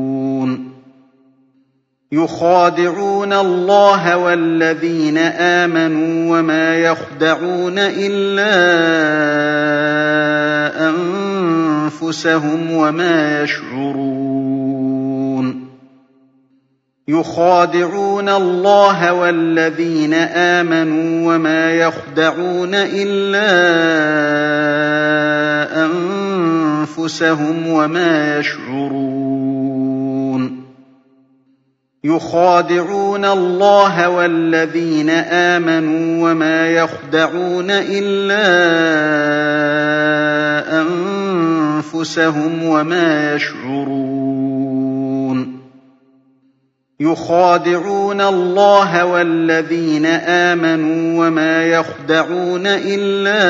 يُخَادِعُونَ اللَّهَ وَالَّذِينَ آمَنُوا وَمَا يَخْدَعُونَ إِلَّا أَنفُسَهُمْ وَمَا يَشْعُرُونَ. يُخَادِعُونَ اللَّهَ وَالَّذِينَ آمَنُوا وَمَا يَخْدَعُونَ إِلَّا أَنفُسَهُمْ وَمَا يَشْعُرُونَ. يُخَادِعُونَ اللَّهَ وَالَّذِينَ آمَنُوا وَمَا يَخْدَعُونَ إِلَّا أَنفُسَهُمْ وَمَا يَشْعُرُونَ. يُخَادِعُونَ اللَّهَ وَالَّذِينَ آمَنُوا وَمَا يَخْدَعُونَ إِلَّا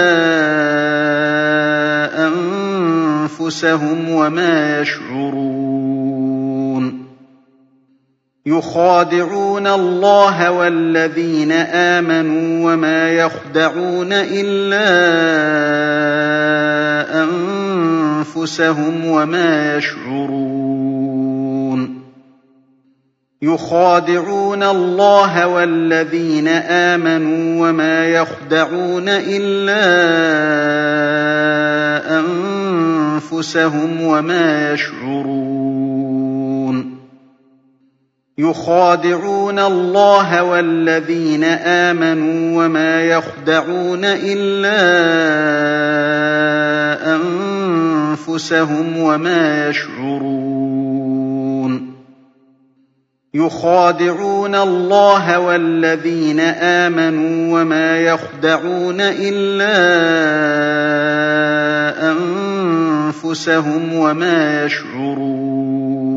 أَنفُسَهُمْ وَمَا يَشْعُرُونَ. يُخَادِعُونَ اللَّهَ وَالَّذِينَ آمَنُوا وَمَا يَخْدَعُونَ إِلَّا أَنفُسَهُمْ وَمَا يَشْعُرُونَ. يُخَادِعُونَ اللَّهَ وَالَّذِينَ آمَنُوا وَمَا يَخْدَعُونَ إِلَّا أَنفُسَهُمْ وَمَا يَشْعُرُونَ. يُخَادِعُونَ اللَّهَ وَالَّذِينَ آمَنُوا وَمَا يَخْدَعُونَ إِلَّا أَنفُسَهُمْ وَمَا يَشْعُرُونَ. يُخَادِعُونَ اللَّهَ وَالَّذِينَ آمَنُوا وَمَا يَخْدَعُونَ إِلَّا أَنفُسَهُمْ وَمَا يَشْعُرُونَ.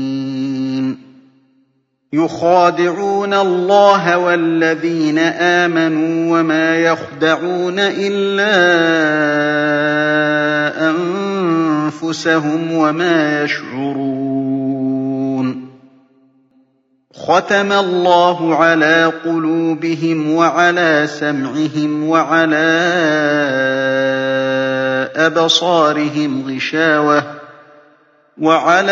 يُخَادِعُونَ اللَّهَ وَالَّذِينَ آمَنُوا وَمَا يَخْدَعُونَ إِلَّا أَنفُسَهُمْ وَمَا يَشْعُرُونَ. خَتَمَ اللَّهُ عَلَىٰ قُلُوبِهِمْ وَعَلَىٰ سَمْعِهِمْ وَعَلَىٰ أَبْصَارِهِمْ غِشَاوَةٌ وَعَلَىٰ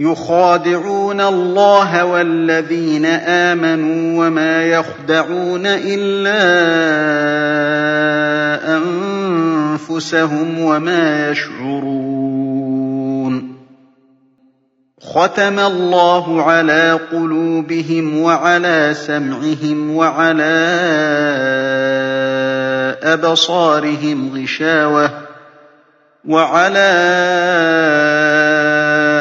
يُخَادِعُونَ اللَّهَ وَالَّذِينَ آمَنُوا وَمَا يَخْدَعُونَ إِلَّا أَنفُسَهُمْ وَمَا يَشْعُرُونَ. خَتَمَ اللَّهُ عَلَىٰ قُلُوبِهِمْ وَعَلَىٰ سَمْعِهِمْ وَعَلَىٰ أَبْصَارِهِمْ غِشَاوَةٌ وَعَلَىٰ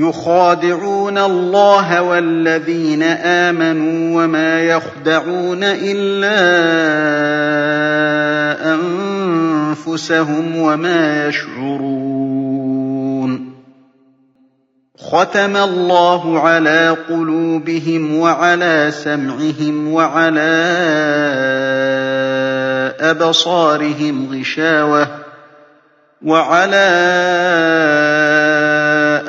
يُخَادِعُونَ اللَّهَ وَالَّذِينَ آمَنُوا وَمَا يَخْدَعُونَ إِلَّا أَنفُسَهُمْ وَمَا يَشْعُرُونَ. خَتَمَ اللَّهُ عَلَىٰ قُلُوبِهِمْ وَعَلَىٰ سَمْعِهِمْ وَعَلَىٰ أَبْصَارِهِمْ غِشَاوَةٌ وَعَلَىٰ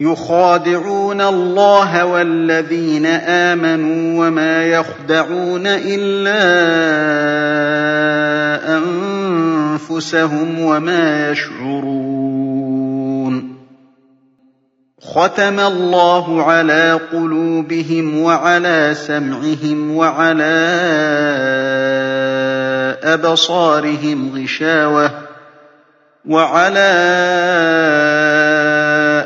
يُخَادِعُونَ اللَّهَ وَالَّذِينَ آمَنُوا وَمَا يَخْدَعُونَ إِلَّا أَنفُسَهُمْ وَمَا يَشْعُرُونَ. خَتَمَ اللَّهُ عَلَىٰ قُلُوبِهِمْ وَعَلَىٰ سَمْعِهِمْ وَعَلَىٰ أَبْصَارِهِمْ غِشَاوَةٌ وَعَلَىٰ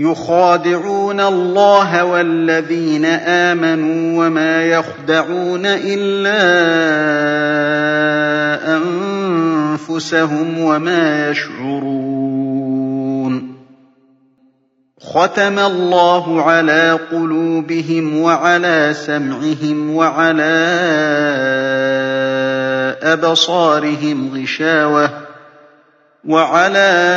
يُخَادِعُونَ اللَّهَ وَالَّذِينَ آمَنُوا وَمَا يَخْدَعُونَ إِلَّا أَنفُسَهُمْ وَمَا يَشْعُرُونَ. خَتَمَ اللَّهُ عَلَىٰ قُلُوبِهِمْ وَعَلَىٰ سَمْعِهِمْ وَعَلَىٰ أَبْصَارِهِمْ غِشَاوَةٌ وَعَلَىٰ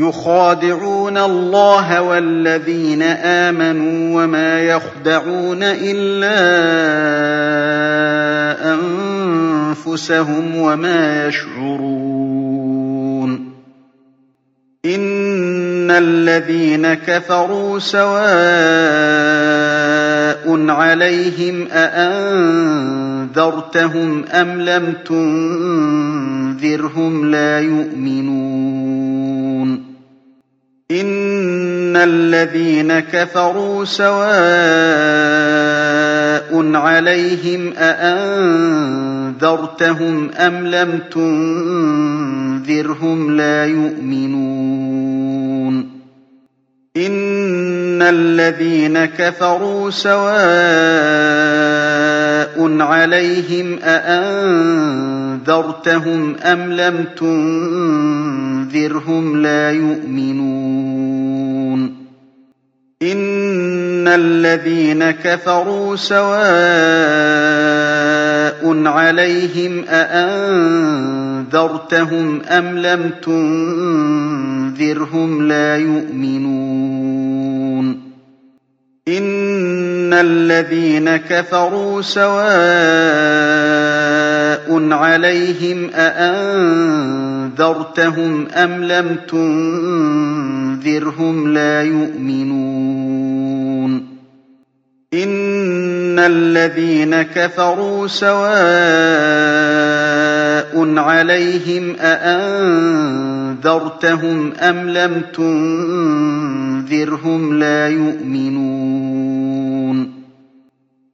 يُخَادِعُونَ اللَّهَ وَالَّذِينَ آمَنُوا وَمَا يَخْدَعُونَ إِلَّا أَنفُسَهُمْ وَمَا يَشْعُرُونَ. إِنَّ الَّذِينَ كَفَرُوا سَوَاءٌ عَلَيْهِمْ أَأَنذَرْتَهُمْ أَمْ لَمْ تُنذِرْهُمْ لَا يُؤْمِنُونَ. إِنَّ الَّذِينَ كَفَرُوا سَوَاءٌ عَلَيْهِمْ أَأَنذَرْتَهُمْ أَمْ لَمْ تُنذِرْهُمْ لَا يُؤْمِنُونَ إِنَّ الَّذِينَ كَفَرُوا سَوَاءٌ عَلَيْهِمْ أَأَنذَرْتَهُمْ أَمْ لَمْ تُنذِرْهُمْ لَا يُؤْمِنُونَ. إِنَّ الَّذِينَ كَفَرُوا سَوَاءٌ عَلَيْهِمْ أَأَنذَرْتَهُمْ أَمْ لَمْ تُنذِرْهُمْ لَا يُؤْمِنُونَ. إِنَّ الَّذِينَ كَفَرُوا سَوَاءٌ عَلَيْهِمْ أَأَنذَرْتَهُمْ أَأَنذَرْتَهُمْ أَمْ لَمْ تُنذِرْهُمْ لَا يُؤْمِنُونَ إِنَّ الَّذِينَ كَفَرُوا سَوَاءٌ عَلَيْهِمْ أَأَنذَرْتَهُمْ أَمْ لَمْ تُنذِرْهُمْ لَا يُؤْمِنُونَ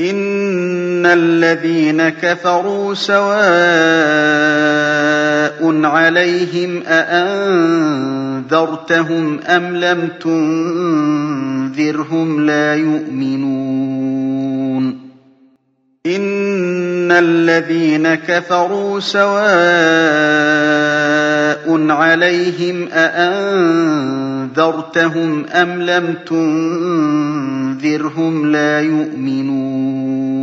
إِنَّ الَّذِينَ كَفَرُوا سَوَاءٌ عَلَيْهِمْ أَأَنذَرْتَهُمْ أَمْ لَمْ تُنذِرْهُمْ لَا يُؤْمِنُونَ إِنَّ الَّذِينَ كَفَرُوا سَوَاءٌ عَلَيْهِمْ أَأَنذَرْتَهُمْ أَمْ لَمْ تُنذِرْهُمْ لَا يُؤْمِنُونَ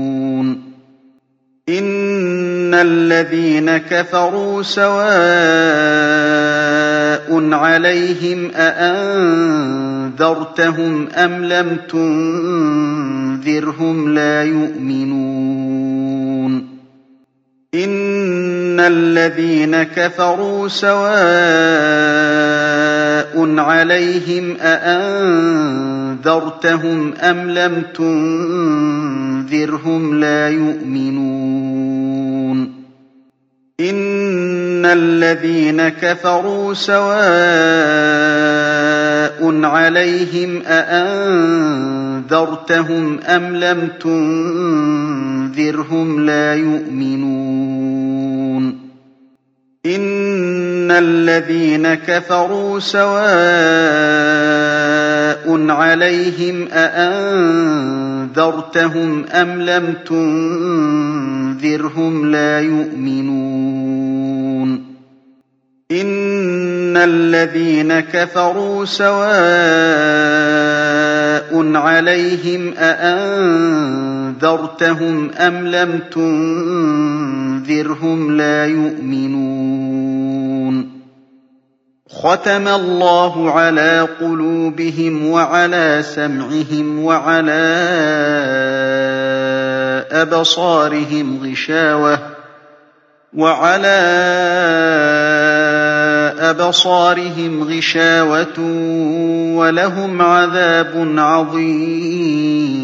إِنَّ الَّذِينَ كَفَرُوا سَوَاءٌ عَلَيْهِمْ أَأَنذَرْتَهُمْ أَمْ لَمْ تُنذِرْهُمْ لَا يُؤْمِنُونَ إِنَّ الَّذِينَ كَفَرُوا سَوَاءٌ عَلَيْهِمْ أَأَنذَرْتَهُمْ أَمْ لَمْ تُنذِرْهُمْ لَا يُؤْمِنُونَ إِنَّ الَّذِينَ كَفَرُوا سَوَاءٌ عَلَيْهِمْ أَأَنذَرْتَهُمْ أَمْ لَمْ تُنذِرْهُمْ لَا يُؤْمِنُونَ إِنَّ الَّذِينَ كَفَرُوا سَوَاءٌ عَلَيْهِمْ أَأَنذَرْتَهُمْ أَمْ لَمْ تُنذِرْهُمْ لَا يُؤْمِنُونَ إِنَّ الَّذِينَ كَفَرُوا سَوَاءٌ عَلَيْهِمْ أَأَنذَرْتَهُمْ أَمْ لَمْ تُنذِرْهُمْ لَا يُؤْمِنُونَ خَتَمَ اللَّهُ عَلَىٰ قُلُوبِهِمْ وَعَلَىٰ سَمْعِهِمْ وَعَلَىٰ أَبْصَارِهِمْ غِشَاوَةٌ وَعَلَىٰ أَبْصَارِهِمْ غِشَاوَةٌ وَلَهُمْ عَذَابٌ عَظِيمٌ.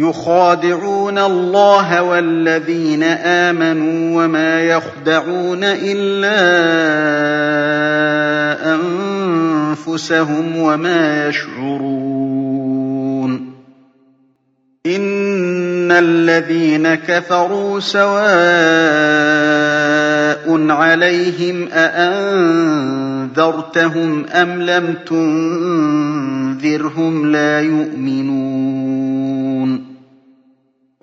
يُخَادِعُونَ اللَّهَ وَالَّذِينَ آمَنُوا وَمَا يَخْدَعُونَ إِلَّا أَنفُسَهُمْ وَمَا يَشْعُرُونَ. إِنَّ الَّذِينَ كَفَرُوا سَوَاءٌ عَلَيْهِمْ أَأَنذَرْتَهُمْ أَمْ لَمْ تُنذِرْهُمْ لَا يُؤْمِنُونَ.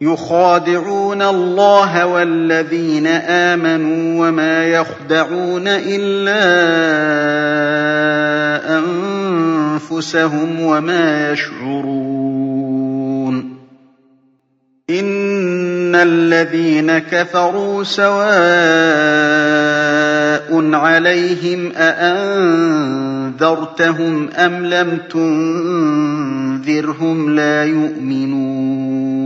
يُخَادِعُونَ اللَّهَ وَالَّذِينَ آمَنُوا وَمَا يَخْدَعُونَ إِلَّا أَنفُسَهُمْ وَمَا يَشْعُرُونَ. إِنَّ الَّذِينَ كَفَرُوا سَوَاءٌ عَلَيْهِمْ أَأَنذَرْتَهُمْ أَمْ لَمْ تُنذِرْهُمْ لَا يُؤْمِنُونَ.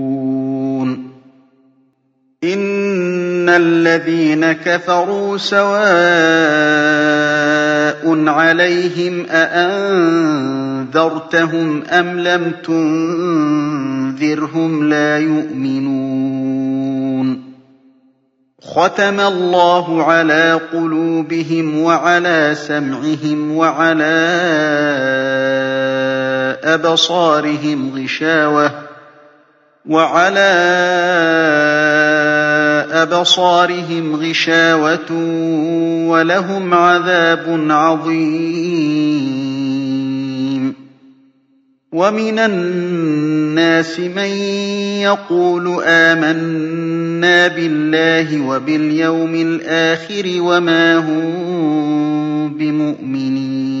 إِنَّ الَّذِينَ كَفَرُوا سَوَاءٌ عَلَيْهِمْ أَأَنذَرْتَهُمْ أَمْ لَمْ تُنذِرْهُمْ لَا يُؤْمِنُونَ خَتَمَ اللَّهُ عَلَىٰ قُلُوبِهِمْ وَعَلَىٰ سَمْعِهِمْ وَعَلَىٰ أَبْصَارِهِمْ غِشَاوَةٌ وَعَلَىٰ أَبْصَارِهِمْ غِشَاوَةٌ وَلَهُمْ عَذَابٌ عَظِيمٌ. وَمِنَ النَّاسِ مَن يَقُولُ آمَنَّا بِاللَّهِ وَبِالْيَوْمِ الْآخِرِ وَمَا هُم بِمُؤْمِنِينَ.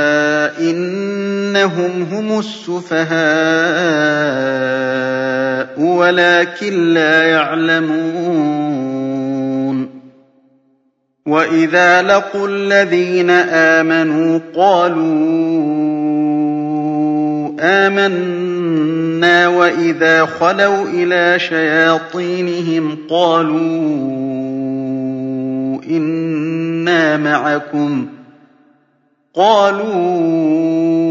إِنَّهُمْ هُمُ السُّفَهَاءُ وَلَٰكِن لَّا يَعْلَمُونَ وَإِذَا لَقُوا الَّذِينَ آمَنُوا قَالُوا آمَنَّا وَإِذَا خَلَوْا إِلَىٰ شَيَاطِينِهِمْ قَالُوا إِنَّا مَعَكُمْ قَالُوا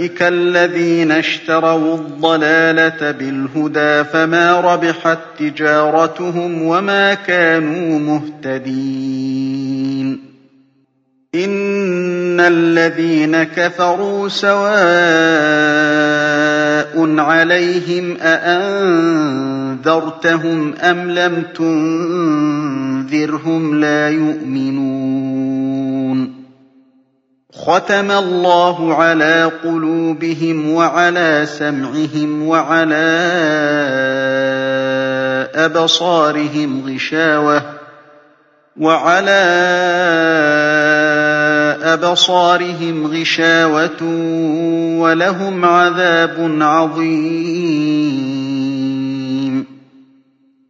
أُولَٰئِكَ الَّذِينَ اشْتَرَوُا الضَّلَالَةَ بِالْهُدَىٰ فَمَا رَبِحَت تِّجَارَتُهُمْ وَمَا كَانُوا مُهْتَدِينَ. إِنَّ الَّذِينَ كَفَرُوا سَوَاءٌ عَلَيْهِمْ أَأَنذَرْتَهُمْ أَمْ لَمْ تُنذِرْهُمْ لَا يُؤْمِنُونَ. خَتَمَ اللَّهُ عَلَىٰ قُلُوبِهِمْ وَعَلَىٰ سَمْعِهِمْ وَعَلَىٰ أَبْصَارِهِمْ غِشَاوَةٌ وَعَلَىٰ أَبْصَارِهِمْ غِشَاوَةٌ وَلَهُمْ عَذَابٌ عَظِيمٌ.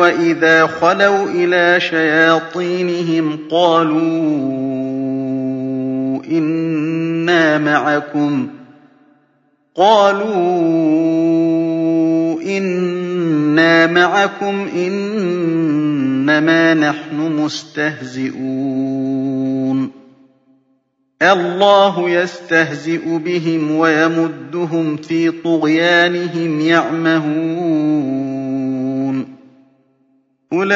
وَإِذَا خَلَوْا إِلَىٰ شَيَاطِينِهِمْ قَالُوا إِنَّا مَعَكُمْ قَالُوا إِنَّا مَعَكُمْ إِنَّمَا نَحْنُ مُسْتَهْزِئُونَ اللَّهُ يَسْتَهْزِئُ بِهِمْ وَيَمُدُّهُمْ فِي طُغْيَانِهِمْ يَعْمَهُونَ أُولَٰئِكَ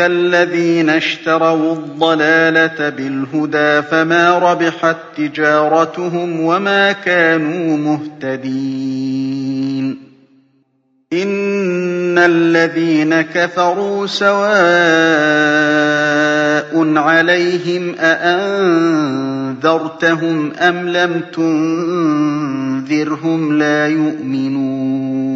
الَّذِينَ اشْتَرَوُا الضَّلَالَةَ بِالْهُدَىٰ فَمَا رَبِحَت تِّجَارَتُهُمْ وَمَا كَانُوا مُهْتَدِينَ. إِنَّ الَّذِينَ كَفَرُوا سَوَاءٌ عَلَيْهِمْ أَأَنذَرْتَهُمْ أَمْ لَمْ تُنذِرْهُمْ لَا يُؤْمِنُونَ.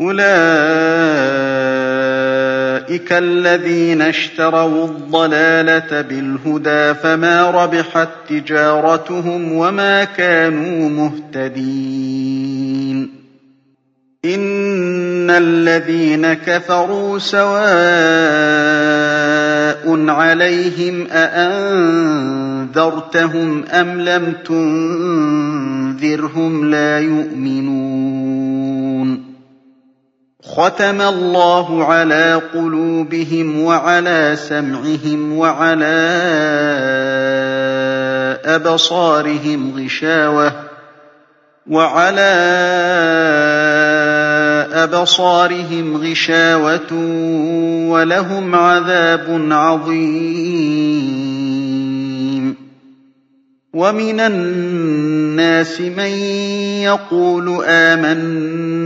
أُولَٰئِكَ الَّذِينَ اشْتَرَوُا الضَّلَالَةَ بِالْهُدَىٰ فَمَا رَبِحَت تِّجَارَتُهُمْ وَمَا كَانُوا مُهْتَدِينَ. إِنَّ الَّذِينَ كَفَرُوا سَوَاءٌ عَلَيْهِمْ أَأَنذَرْتَهُمْ أَمْ لَمْ تُنذِرْهُمْ لَا يُؤْمِنُونَ. ختم الله على قلوبهم وعلى سمعهم وعلى أبصارهم غشاوة وعلى أبصارهم غشاوة ولهم عذاب عظيم. ومن الناس من يقول آمنا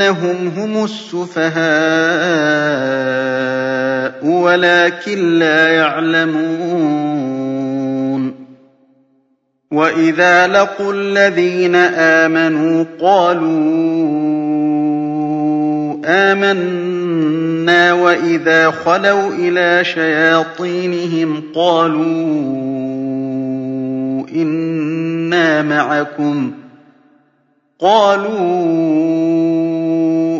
إنهم هم السفهاء ولكن لا يعلمون. وإذا لقوا الذين آمنوا قالوا آمنا وإذا خلوا إلى شياطينهم قالوا إنا معكم. قالوا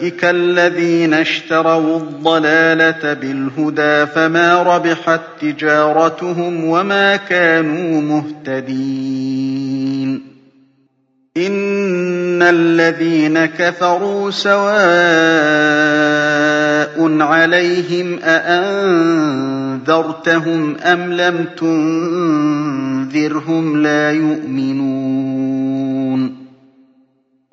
أولئك الذين اشتروا الضلالة بالهدى فما ربحت تجارتهم وما كانوا مهتدين إن الذين كفروا سواء عليهم أأنذرتهم أم لم تنذرهم لا يؤمنون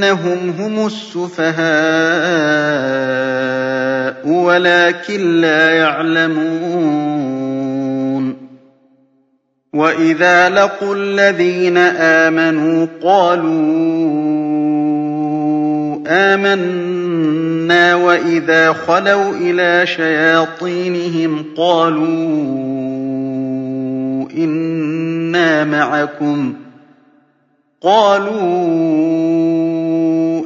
إِنَّهُمْ هُمُ السُّفَهَاءُ وَلَٰكِن لَّا يَعْلَمُونَ. وَإِذَا لَقُوا الَّذِينَ آمَنُوا قَالُوا آمَنَّا وَإِذَا خَلَوْا إِلَىٰ شَيَاطِينِهِمْ قَالُوا إِنَّا مَعَكُمْ. قَالُوا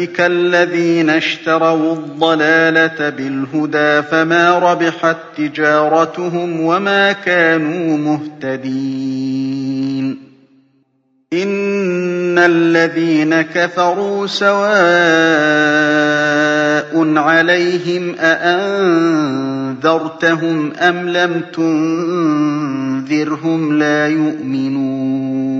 أُولَٰئِكَ الَّذِينَ اشْتَرَوُا الضَّلَالَةَ بِالْهُدَىٰ فَمَا رَبِحَت تِّجَارَتُهُمْ وَمَا كَانُوا مُهْتَدِينَ. إِنَّ الَّذِينَ كَفَرُوا سَوَاءٌ عَلَيْهِمْ أَأَنذَرْتَهُمْ أَمْ لَمْ تُنذِرْهُمْ لَا يُؤْمِنُونَ.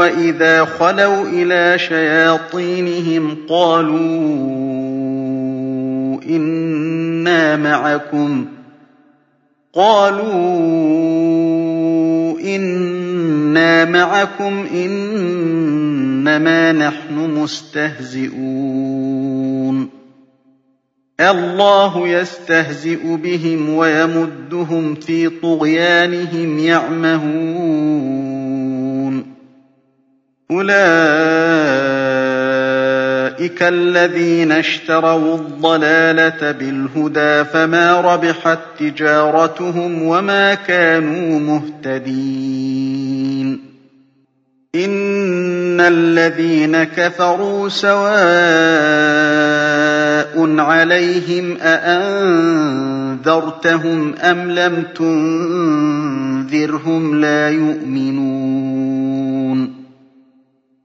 وَإِذَا خَلَوْا إِلَىٰ شَيَاطِينِهِمْ قَالُوا إِنَّا مَعَكُمْ قَالُوا إِنَّا مَعَكُمْ إِنَّمَا نَحْنُ مُسْتَهْزِئُونَ اللَّهُ يَسْتَهْزِئُ بِهِمْ وَيَمُدُّهُمْ فِي طُغْيَانِهِمْ يَعْمَهُونَ أُولَٰئِكَ الَّذِينَ اشْتَرَوُا الضَّلَالَةَ بِالْهُدَىٰ فَمَا رَبِحَت تِّجَارَتُهُمْ وَمَا كَانُوا مُهْتَدِينَ. إِنَّ الَّذِينَ كَفَرُوا سَوَاءٌ عَلَيْهِمْ أَأَنذَرْتَهُمْ أَمْ لَمْ تُنذِرْهُمْ لَا يُؤْمِنُونَ.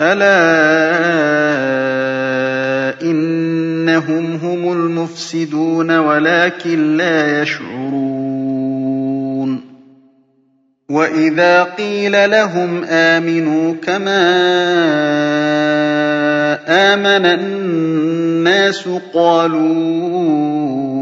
أَلَا إِنَّهُمْ هُمُ الْمُفْسِدُونَ وَلَٰكِن لَّا يَشْعُرُونَ. وَإِذَا قِيلَ لَهُمْ آمِنُوا كَمَا آمَنَ النَّاسُ قَالُوا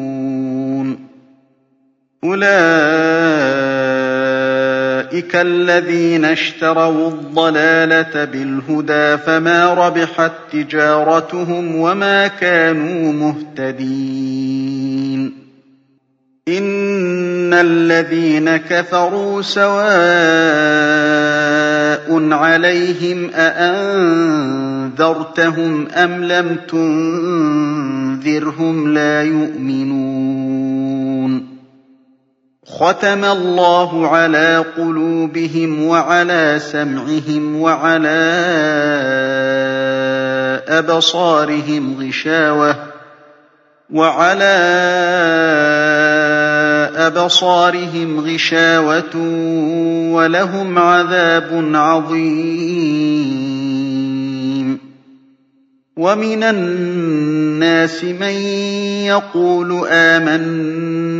أُولَٰئِكَ الَّذِينَ اشْتَرَوُا الضَّلَالَةَ بِالْهُدَىٰ فَمَا رَبِحَت تِّجَارَتُهُمْ وَمَا كَانُوا مُهْتَدِينَ. إِنَّ الَّذِينَ كَفَرُوا سَوَاءٌ عَلَيْهِمْ أَأَنذَرْتَهُمْ أَمْ لَمْ تُنذِرْهُمْ لَا يُؤْمِنُونَ. خَتَمَ اللَّهُ عَلَىٰ قُلُوبِهِمْ وَعَلَىٰ سَمْعِهِمْ وَعَلَىٰ أَبْصَارِهِمْ غِشَاوَةٌ وَعَلَىٰ أَبْصَارِهِمْ غِشَاوَةٌ وَلَهُمْ عَذَابٌ عَظِيمٌ. وَمِنَ النَّاسِ مَن يَقُولُ آمَنَّا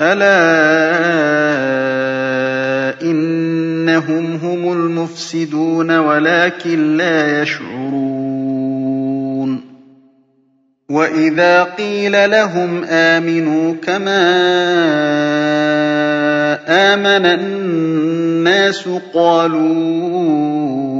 أَلَا إِنَّهُمْ هُمُ الْمُفْسِدُونَ وَلَٰكِن لَّا يَشْعُرُونَ. وَإِذَا قِيلَ لَهُمْ آمِنُوا كَمَا آمَنَ النَّاسُ قَالُوا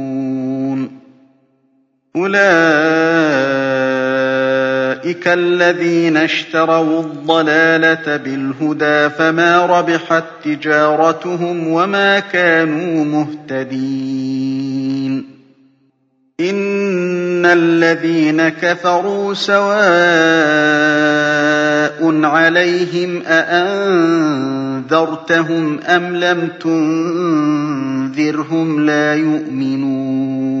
أُولَٰئِكَ الَّذِينَ اشْتَرَوُا الضَّلَالَةَ بِالْهُدَىٰ فَمَا رَبِحَت تِّجَارَتُهُمْ وَمَا كَانُوا مُهْتَدِينَ. إِنَّ الَّذِينَ كَفَرُوا سَوَاءٌ عَلَيْهِمْ أَأَنذَرْتَهُمْ أَمْ لَمْ تُنذِرْهُمْ لَا يُؤْمِنُونَ.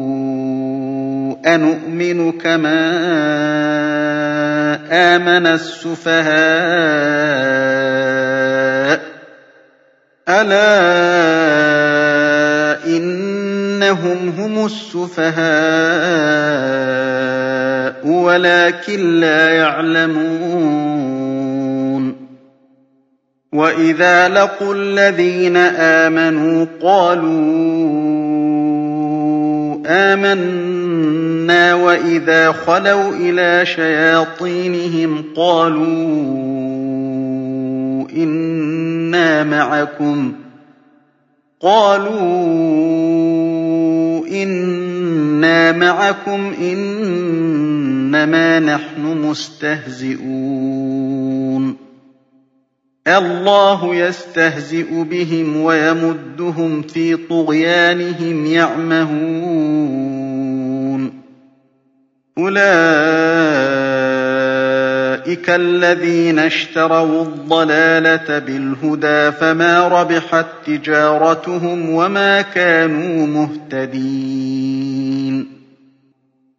أَنُؤْمِنُ كَمَا آمَنَ السُّفَهَاءُ ۗ أَلَا إِنَّهُمْ هُمُ السُّفَهَاءُ وَلَٰكِن لَّا يَعْلَمُونَ وَإِذَا لَقُوا الَّذِينَ آمَنُوا قَالُوا آمَنَّا وَإِذَا خَلَوْا إِلَىٰ شَيَاطِينِهِمْ قَالُوا إِنَّا مَعَكُمْ. قَالُوا إِنَّا مَعَكُمْ إِنَّمَا نَحْنُ مُسْتَهْزِئُونَ. اللَّهُ يَسْتَهْزِئُ بِهِمْ وَيَمُدُّهُمْ فِي طُغْيَانِهِمْ يَعْمَهُونَ. أُولَٰئِكَ الَّذِينَ اشْتَرَوُا الضَّلَالَةَ بِالْهُدَىٰ فَمَا رَبِحَت تِّجَارَتُهُمْ وَمَا كَانُوا مُهْتَدِينَ.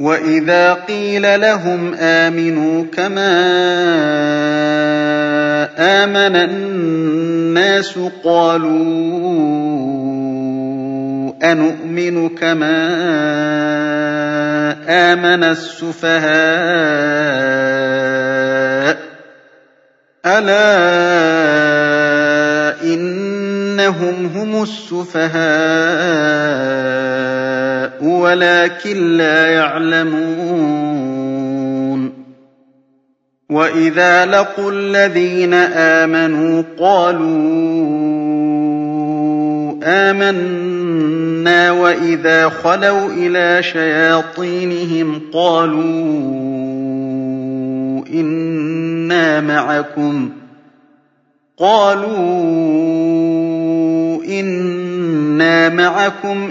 وَإِذَا قِيلَ لَهُمْ آمِنُوا كَمَا آمَنَ النَّاسُ قَالُوا أَنُؤْمِنُ كَمَا آمَنَ السُّفَهَاءُ ۗ أَلَا إِنَّهُمْ هُمُ السُّفَهَاءُ وَلَٰكِن لَّا يَعْلَمُونَ وَإِذَا لَقُوا الَّذِينَ آمَنُوا قَالُوا آمَنَّا وَإِذَا خَلَوْا إِلَىٰ شَيَاطِينِهِمْ قَالُوا إِنَّا مَعَكُمْ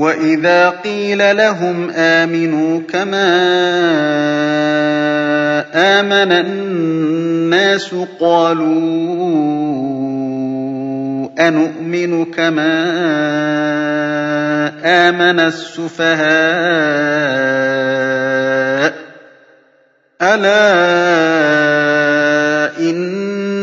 وَإِذَا قِيلَ لَهُمْ آمِنُوا كَمَا آمَنَ النَّاسُ قَالُوا أَنُؤْمِنُ كَمَا آمَنَ السُّفَهَاءُ ۗ أَلَا